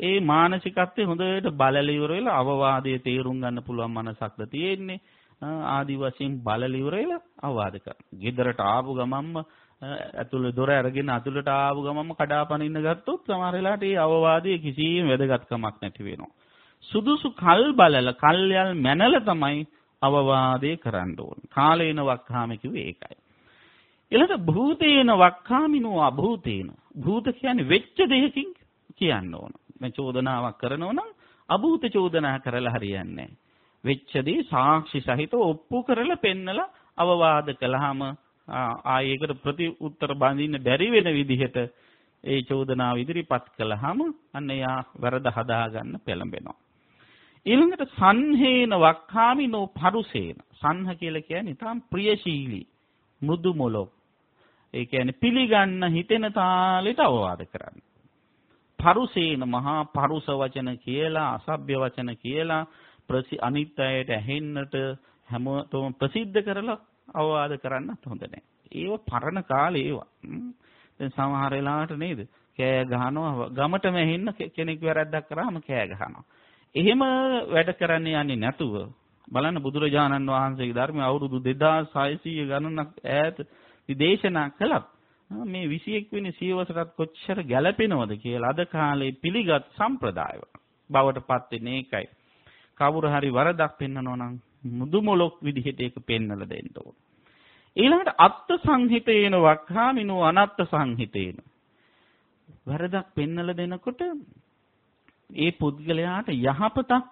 ඒ මානසිකත්වයේ හොඳට බලල ඉවර වෙලා අවවාදයේ තේරුම් ගන්න පුළුවන් මනසක්ද තියෙන්නේ. ආදි වශයෙන් බලල ඉවර වෙලා අවවාද කරන. ගෙදරට ආපු ගමන්ම ඇතුළේ දොර අරගෙන ඇතුළට ආපු ගමන්ම කඩාපනින්න ගත්තොත් සමහර වෙලාවට ඒ අවවාදයේ කිසිම වැදගත්කමක් නැති වෙනවා. සුදුසු කල් බලල කල්යල් මැනල තමයි අවවාදේ කරන්න ඕන. කාලේන වක්ඛාම කිව්වේ ඒකයි. ඊළඟ භූතේන වක්ඛාමිනෝ අභූතේන භූත කියන්නේ වෙච්ච දෙයකින් කියන්න ඕන. මේ චෝදනාවක් කරනෝ නම් අභූත චෝදනා කරලා හරියන්නේ වෙච්ච දේ සාක්ෂි සහිතව ඔප්පු කරලා පෙන්නලා අවවාද කළාම ආයේකට ප්‍රති උත්තර බඳින්න බැරි වෙන විදිහට ඒ චෝදනාව ඉදිරිපත් කළාම අන්න එයා වැරද හදාගන්න පෙළඹෙනවා. ඊළඟට සංහේන වක්ඛාමිනෝ පරුසේන සංහ කියලා කියන්නේ තාම ප්‍රියශීලී මෘදු මොලොක් ඒ කියන්නේ පිළිගන්න හිතෙන තාලෙට අවවාද කරන්න. පරුසේන මහා පරුස වචන කියලා අසභ්‍ය වචන කියලා ප්‍රසි අනිත් අයට ඇහෙන්නට හැමතොම ප්‍රසිද්ධ කරලා අවවාද කරන්නත් හොඳ නැහැ. ඒව පරණ කාලේ ඒවා. දැන් සමහර වෙලාවට නේද? කෑ ගහනවා ගමටම ඇහෙන්න කෙනෙක් වැරද්දක් කරාම කෑ ගහනවා. එහෙම වැඩ කරන්න යන්නේ නැතුව බලන්න බුදුරජාණන් වහන්සේගේ ධර්මය අවුරුදු 2600 ගණනක් ඈත විදේශනා කළත් මේ 21 වෙනි සියවසටත් කොච්චර ගැළපෙනවද කියලා අද කාලේ පිළිගත් සම්ප්‍රදාය බවට පත් වෙන්නේ ඒකයි. කවුරු හරි වරදක් පෙන්නනවා නම් මුදුමොලොක් විදිහට ඒක පෙන්නලා දෙන්න ඕන. ඊළඟට අත්ත් සංහිතේන වක්ඛාමිනෝ අනත්ත් සංහිතේන. වරදක් පෙන්නලා දෙනකොට ඒ පුද්ගලයාට යහපතක්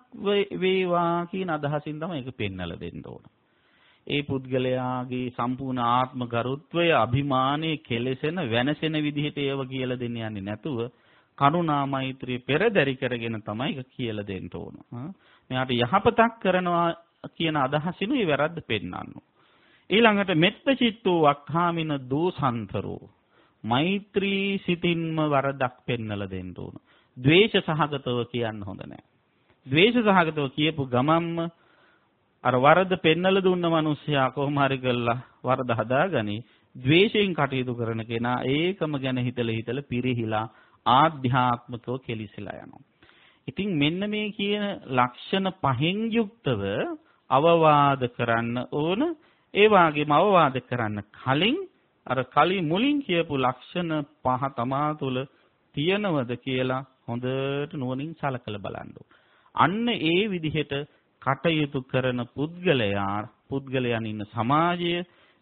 වේවා කියන අදහසින් තමයි ඒක පෙන්නලා දෙන්න ඕන. ඒ පුද්ගලයාගේ සම්පූර්ණ ආත්ම ගරුත්වය අභිමානයේ කෙලෙසෙන වෙනසෙන විදිහට ඒව කියලා දෙන්න යන්නේ නැතුව කරුණා මෛත්‍රිය පෙරදරි කරගෙන තමයි ඒක කියලා දෙන්න ඕන. මෙයාට යහපතක් කරනවා කියන අදහසිනුයි වැරද්ද පෙන්වන්න. ඊළඟට මෙත්ත චිත්තෝ වක්ඛාමින දෝසන්තරෝ මෛත්‍රී සිතින්ම වරදක් පෙන්නලා දෙන්න ඕන. ද්වේෂ සහගතව කියන්න හොඳ නැහැ. ද්වේෂ සහගතව කියපු ගමන්ම අර වරද පෙන්නලා දුන්න මිනිස්සයා කොහොම හරි කළා වරද හදාගනි. ද්වේෂයෙන් කටයුතු කරන කෙනා ඒකම ගැන හිතලා හිතලා පිරිහිලා ආධ්‍යාත්මකව කෙලිසලා යනවා. ඉතින් මෙන්න මේ කියන ලක්ෂණ පහෙන් යුක්තව අවවාද කරන්න ඕන ඒ වගේම අවවාද කරන්න කලින් අර කලින් මුලින් කියපු ලක්ෂණ පහ තමා තුළ තියනවද කියලා හොඳට නුවණින් සලකලා බලන්න අන්න ඒ විදිහට කටයුතු කරන පුද්ගලයා පුද්ගලයන් ඉන්න සමාජය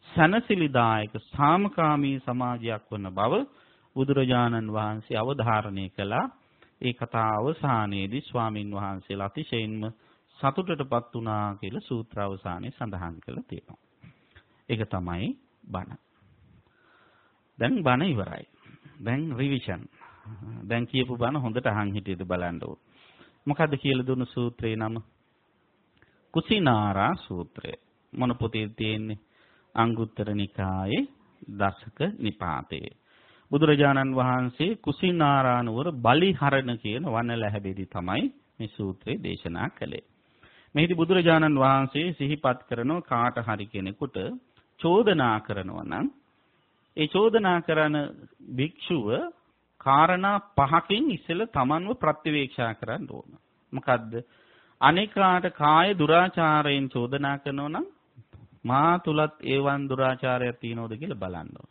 සනසිලිදායක සාමකාමී සමාජයක් වන බව බුදුරජාණන් වහන්සේ අවධාරණය කළා. ඒ කතා අවසානයේදී ස්වාමින් වහන්සේලා අතිශයින්ම සතුටටපත් වුණා කියලා සූත්‍ර අවසානයේ සඳහන් කරලා තියෙනවා. ඒක තමයි බණ. දැන් බණ ඉවරයි. දැන් රිවිෂන්. දැන් කියපු බණ හොඳට අහන් හිටියද බලන්න ඕන. මොකද්ද කියලා දුන්න සූත්‍රේ නම? කුසිනාරා සූත්‍රය. මොන පොතේ තියෙන්නේ? අංගුත්තර නිකායේ දසක නිපාතයේ. බුදුරජාණන් වහන්සේ කුසිනාරා නුවර බලිහරණ කියන වනලැහැබෙදි තමයි මේ සූත්‍රය දේශනා කළේ. මෙහිදී බුදුරජාණන් වහන්සේ සිහිපත් කරන කාට හරි කෙනෙකුට චෝදනා කරනවා නම් ඒ චෝදනා කරන භික්ෂුව කාරණා පහකින් ඉස්සෙල්ලා තමන්ව ප්‍රතිවේක්ෂා කරන්න ඕන. මොකද්ද? අනිකාට කාය දුරාචාරයෙන් චෝදනා කරනවා නම් මා තුලත් ඒවන් දුරාචාරයක් තියෙනවද කියලා බලන්න ඕන.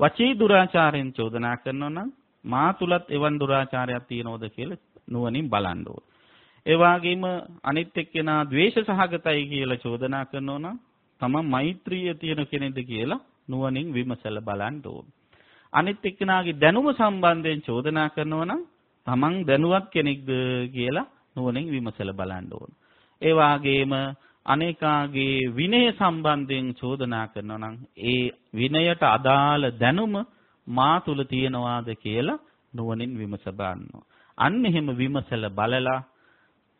වචී දුරාචාරයෙන් චෝදනා කරනවා නම් මා තුලත් එවන් දුරාචාරයක් තියෙනවද කියලා නුවණින් බලන්න ඕන. ඒ වගේම අනිත් එක්කෙනා ද්වේෂ සහගතයි කියලා චෝදනා කරනවා නම් තමන් මෛත්‍රිය තියෙන කෙනෙක්ද කියලා නුවණින් විමසලා බලන්න ඕන. අනිත් එක්කෙනාගේ දැනුම සම්බන්ධයෙන් චෝදනා කරනවා නම් තමන් දැනුවත් කෙනෙක්ද කියලා නුවණින් විමසලා බලන්න ඕන. ඒ වගේම අනේකාගේ විනය සම්බන්ධයෙන් චෝදනා කරනවා නම් ඒ විනයට අදාළ දැනුම මා තුල තියෙනවාද කියලා නුවණින් විමස බලනවා. අන්න එහෙම විමසලා බලලා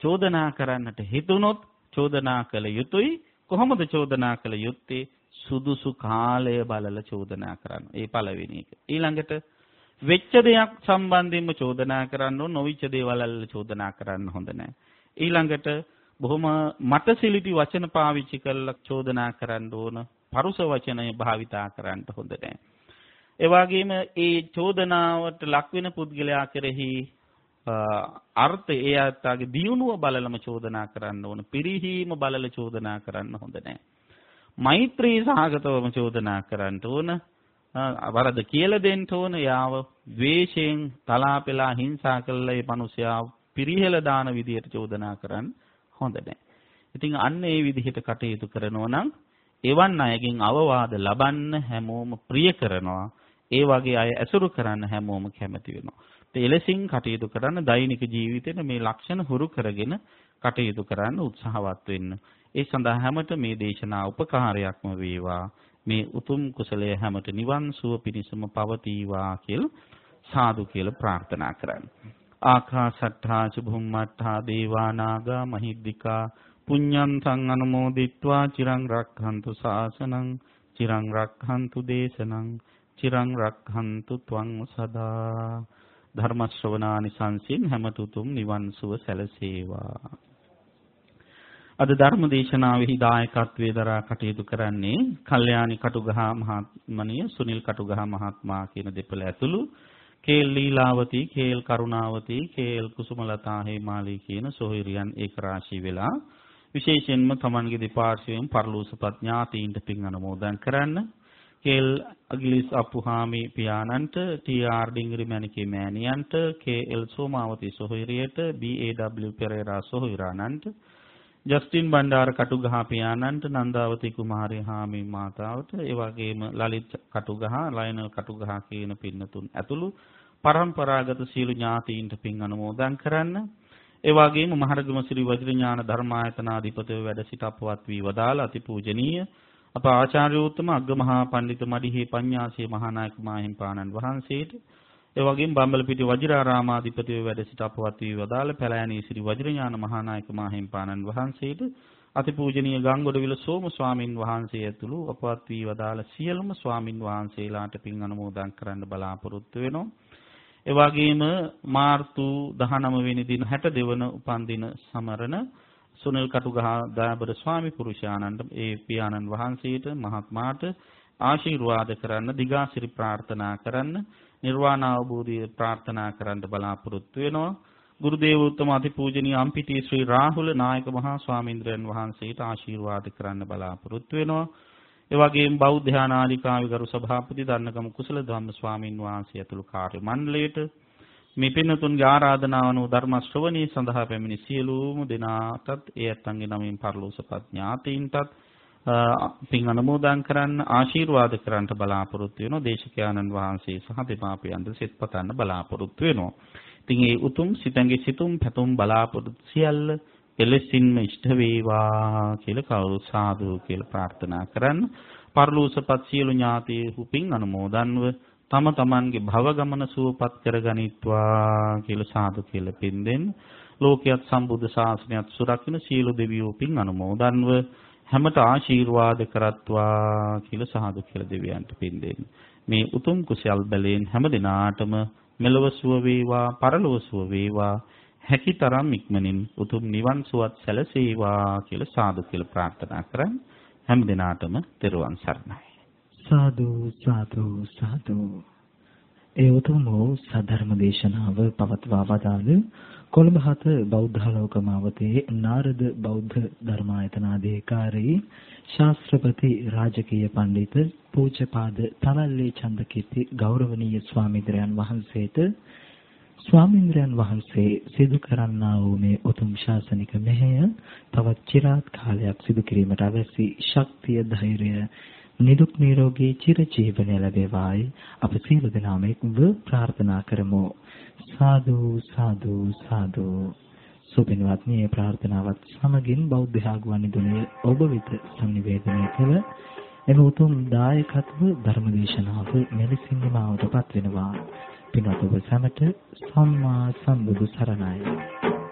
චෝදනා කරන්නට හිතුනොත් චෝදනා කළ යුතුයි. කොහොමද චෝදනා කළ යුත්තේ? සුදුසු කාලය බලලා චෝදනා කරන්න. ඒ පළවෙනි එක. ඊළඟට වෙච්ච දෙයක් සම්බන්ධයෙන්ම චෝදනා කරන්න ඕන නොවිච්ච දේවල් වල චෝදනා කරන්න හොඳ නැහැ. ඊළඟට බොහොම මටසිලිටි වචන පාවිච්චි කරලා චෝදනා කරන්න ඕන. පරුස වචනය භාවිතා කරන්න හොඳ නැහැ. ඒ වගේම ඒ චෝදනාවට ලක් වෙන පුද්ගලයා කෙරෙහි අර්ථ ඒ අත්තාගේ දියුණුව බලලම චෝදනා කරන්න ඕන. පිරිහීම බලලා චෝදනා කරන්න හොඳ නැහැ. මෛත්‍රී සහගතවම චෝදනා කරන්න ඕන. වරද කියලා දෙන්න ඕන. යාව ද්වේෂයෙන් තලාපෙලා හිංසා කළා ඒ මිනිසයා පිරිහෙල දාන විදියට චෝදනා කරන්න හොඳ නැහැ. ඉතින් අන්න ඒ විදිහට කටයුතු කරනවා නම් එවන් අයගෙන් අවවාද ලබන්න හැමෝම ප්‍රිය කරනවා. ඒ වගේ අය ඇසුරු කරන්න හැමෝම කැමති වෙනවා. එලෙසින් කටයුතු කරන්න දෛනික ජීවිතේට මේ ලක්ෂණ හුරු කරගෙන කටයුතු කරන්න උත්සාහවත් වෙන්න. ඒ සඳහා හැමත මේ දේශනා උපකාරයක්ම වේවා. මේ උතුම් කුසලය හැමත නිවන් සුව පිණිසම පවතිවා කියලා සාදු කියලා ප්‍රාර්ථනා කරන්න. ආකාසට්ඨා චුම්මට්ඨා දේවා නාග මහිද්దికා පුඤ්ඤන්තං අනුමෝදිත්වා චිරං රක්ඛන්තු ශාසනං චිරං රක්ඛන්තු දේශනං චිරං රක්ඛන්තු ත්වං සදා ධර්ම ශ්‍රවණානිසංසින් හැමතුතුම් නිවන් සුව සැලසේවා අද ධර්ම දේශනාවෙහි දායකත්වයේ දරා කටයුතු කරන්නේ කල්යාණි කටුගහ මහත්මනිය සුනිල් කටුගහ මහත්මයා කියන දෙපළ ඇතුළු කේල් ලීලාවතී කේල් කරුණාවතී කේල් කුසුමලතා හේමාලී කියන සොහිරියන් ඒක රාශී වෙලා විශේෂයෙන්ම තමන්ගේ දෙපාර්ශ්වයෙන් පරලෝසපත් ඥාතීන්ට පින් අනුමෝදන් කරන්න කේල් අගිලිස් අපුහාමි පියාණන්ට ටී.ආර්. ඩිංගිරි මැණිකේ මෑණියන්ට කේ.එල්. සෝමාවති සොහොයුරියට බී.ඒ.ඩබ්ලිව්. පෙරේරා සොහොයුරාණන්ට ජස්ටින් බණ්ඩාර කටුගහ පියාණන්ට නන්දාවති කුමාරී හාමි මාතාවට ඒ වගේම ලලිත් කටුගහ ලයනල් කටුගහ කියන පින්නතුන් ඇතුළු පරම්පරාගත සීල ඥාතීන්ට පින් අනුමෝදන් කරන්න. ඒ වගේම මහරගම ශ්‍රී වජිරඥාන ධර්මායතනාධිපතිව වැඩ සිට අපවත් වී වදාළ අතිපූජනීය අප ආචාර්ය උත්තම අග්ගමහා පඬිතු මඩිහි පඤ්ඤාසී මහානායක මාහිම්පාණන් වහන්සේට ඒ වගේම බම්බලපිටිය වජිරාරාමාධිපතිව වැඩ සිට අපවත් වී වදාළ පැලෑණී ශ්‍රී වජිරඥාන මහානායක මාහිම්පාණන් වහන්සේට අතිපූජනීය ගංගොඩවිල සෝම ස්වාමින් වහන්සේ ඇතුළු අපවත් වී වදාළ සියලුම ස්වාමින් වහන්සේලාට පින් අනුමෝදන් කරන්න බලාපොරොත්තු වෙනවා. ඒ වගේම මාර්තු 19 වෙනි දින 62 වන උපන්දින සමරන සුනිල් කටුගහ දාබර ස්වාමි පුරුෂයාණන්ට ඒ පියාණන් වහන්සේට මහත්මාට ආශිර්වාද කරන්න දිගාසිරි ප්‍රාර්ථනා කරන්න නිර්වාණ අවබෝධය ප්‍රාර්ථනා කරන්න බලාපොරොත්තු වෙනවා. ගුරු දේවෝත්තම අතිපූජනීය අම්පිටි ශ්‍රී රාහුල නායක මහා ස්වාමීන්ද්‍රයන් වහන්සේට ආශිර්වාද කරන්න බලාපොරොත්තු වෙනවා. ඒ වගේම බෞද්ධ ඥානාලිකාවේ ගරු සභාපති දන්නගම කුසල ධම්ම ස්වාමින් වහන්සේ ඇතුළු කාර්ය මණ්ඩලයට මේ පින්නතුන්ගේ ආරාධනාව අනුව ධර්ම ශ්‍රවණී සඳහා පැමිණි සියලුම දෙනාටත් ඒ ඇත්තන්ගේ නමින් පරලෝසපත් ඥාතීන්ටත් පින් අනුමෝදන් කරන්න ආශිර්වාද කරන්නට බලාපොරොත්තු වෙනවා දේශකයන්න් වහන්සේ සහ දෙමාපියන්ට සෙත් පතන්න බලාපොරොත්තු වෙනවා. ඉතින් ඒ උතුම් සිතංගේ සිතුම් පැතුම් බලාපොරොත්තු සියල්ල එලෙසින්ම ඉෂ්ට වේවා කියලා කවුරු සාදු කියලා ප්‍රාර්ථනා කරන්න. පරලෝසපත් සියලු ඥාතීහු පින් අනුමෝදන්ව තම තමන්ගේ භව ගමන සුවපත් කරගනිත්වා කියලා සාදු කියලා පින් දෙන්න. ලෝකයක් සම්බුද්ධ ශාසනයත් සුරකින්න සීල දෙවියෝ පින් අනුමෝදන්ව හැමත ආශිර්වාද කරත්වා කියලා සාදු කියලා දෙවියන්ට පින් දෙන්න. මේ උතුම් කුසල් බලයෙන් හැම දිනාටම මෙලව සුව වේවා පරලොව සුව වේවා. හැකිතරම් ඉක්මනින් උතුම් නිවන් සුවත් සැලසේවා කියලා සාදු කියලා ප්‍රාර්ථනා කරන් හැම දිනාටම තෙරුවන් සරණයි. සාදු සාදු සාදු. ඒ උතුම් වූ සද්ධර්ම දේශනාව පවත්වා වදාළ කොළඹ හත බෞද්ධාලෝකමාවතේ නාරද බෞද්ධ ධර්මායතනාධිකාරී ශාස්ත්‍රපති රාජකීය පඬිත පූජ්‍යපාද තලල්ලේ චන්දකීර්ති ගෞරවනීය ස්වාමීන්ද්‍රයන් වහන්සේට ස්වාමීන්ද්‍රයන් වහන්සේ සිදු කරන්නා වූ මේ උතුම් ශාසනික මෙහෙය තවත් চিරාත් කාලයක් සිදු කිරීමට අවශ්‍ය ශක්තිය ධෛර්යය නිදුක් නිරෝගී චිරජීවනය ලැබේවායි. අප සියලු දෙනාම එක්ව ප්‍රාර්ථනා කරමු. සාදු සාදු සාදු. සුපින්වත්නි මේ ප්‍රාර්ථනාවත් සමගින් බෞද්ධ ආගමනිදුනේ ඔබ වෙත සංනිවේදනය කළ එම උතුම් දායකත්ව ධර්මදේශනාව මෙලෙසින් මාවටපත් වෙනවා. පින්වත් ඔබ සැමට සම්මා සම්බුදු සරණයි.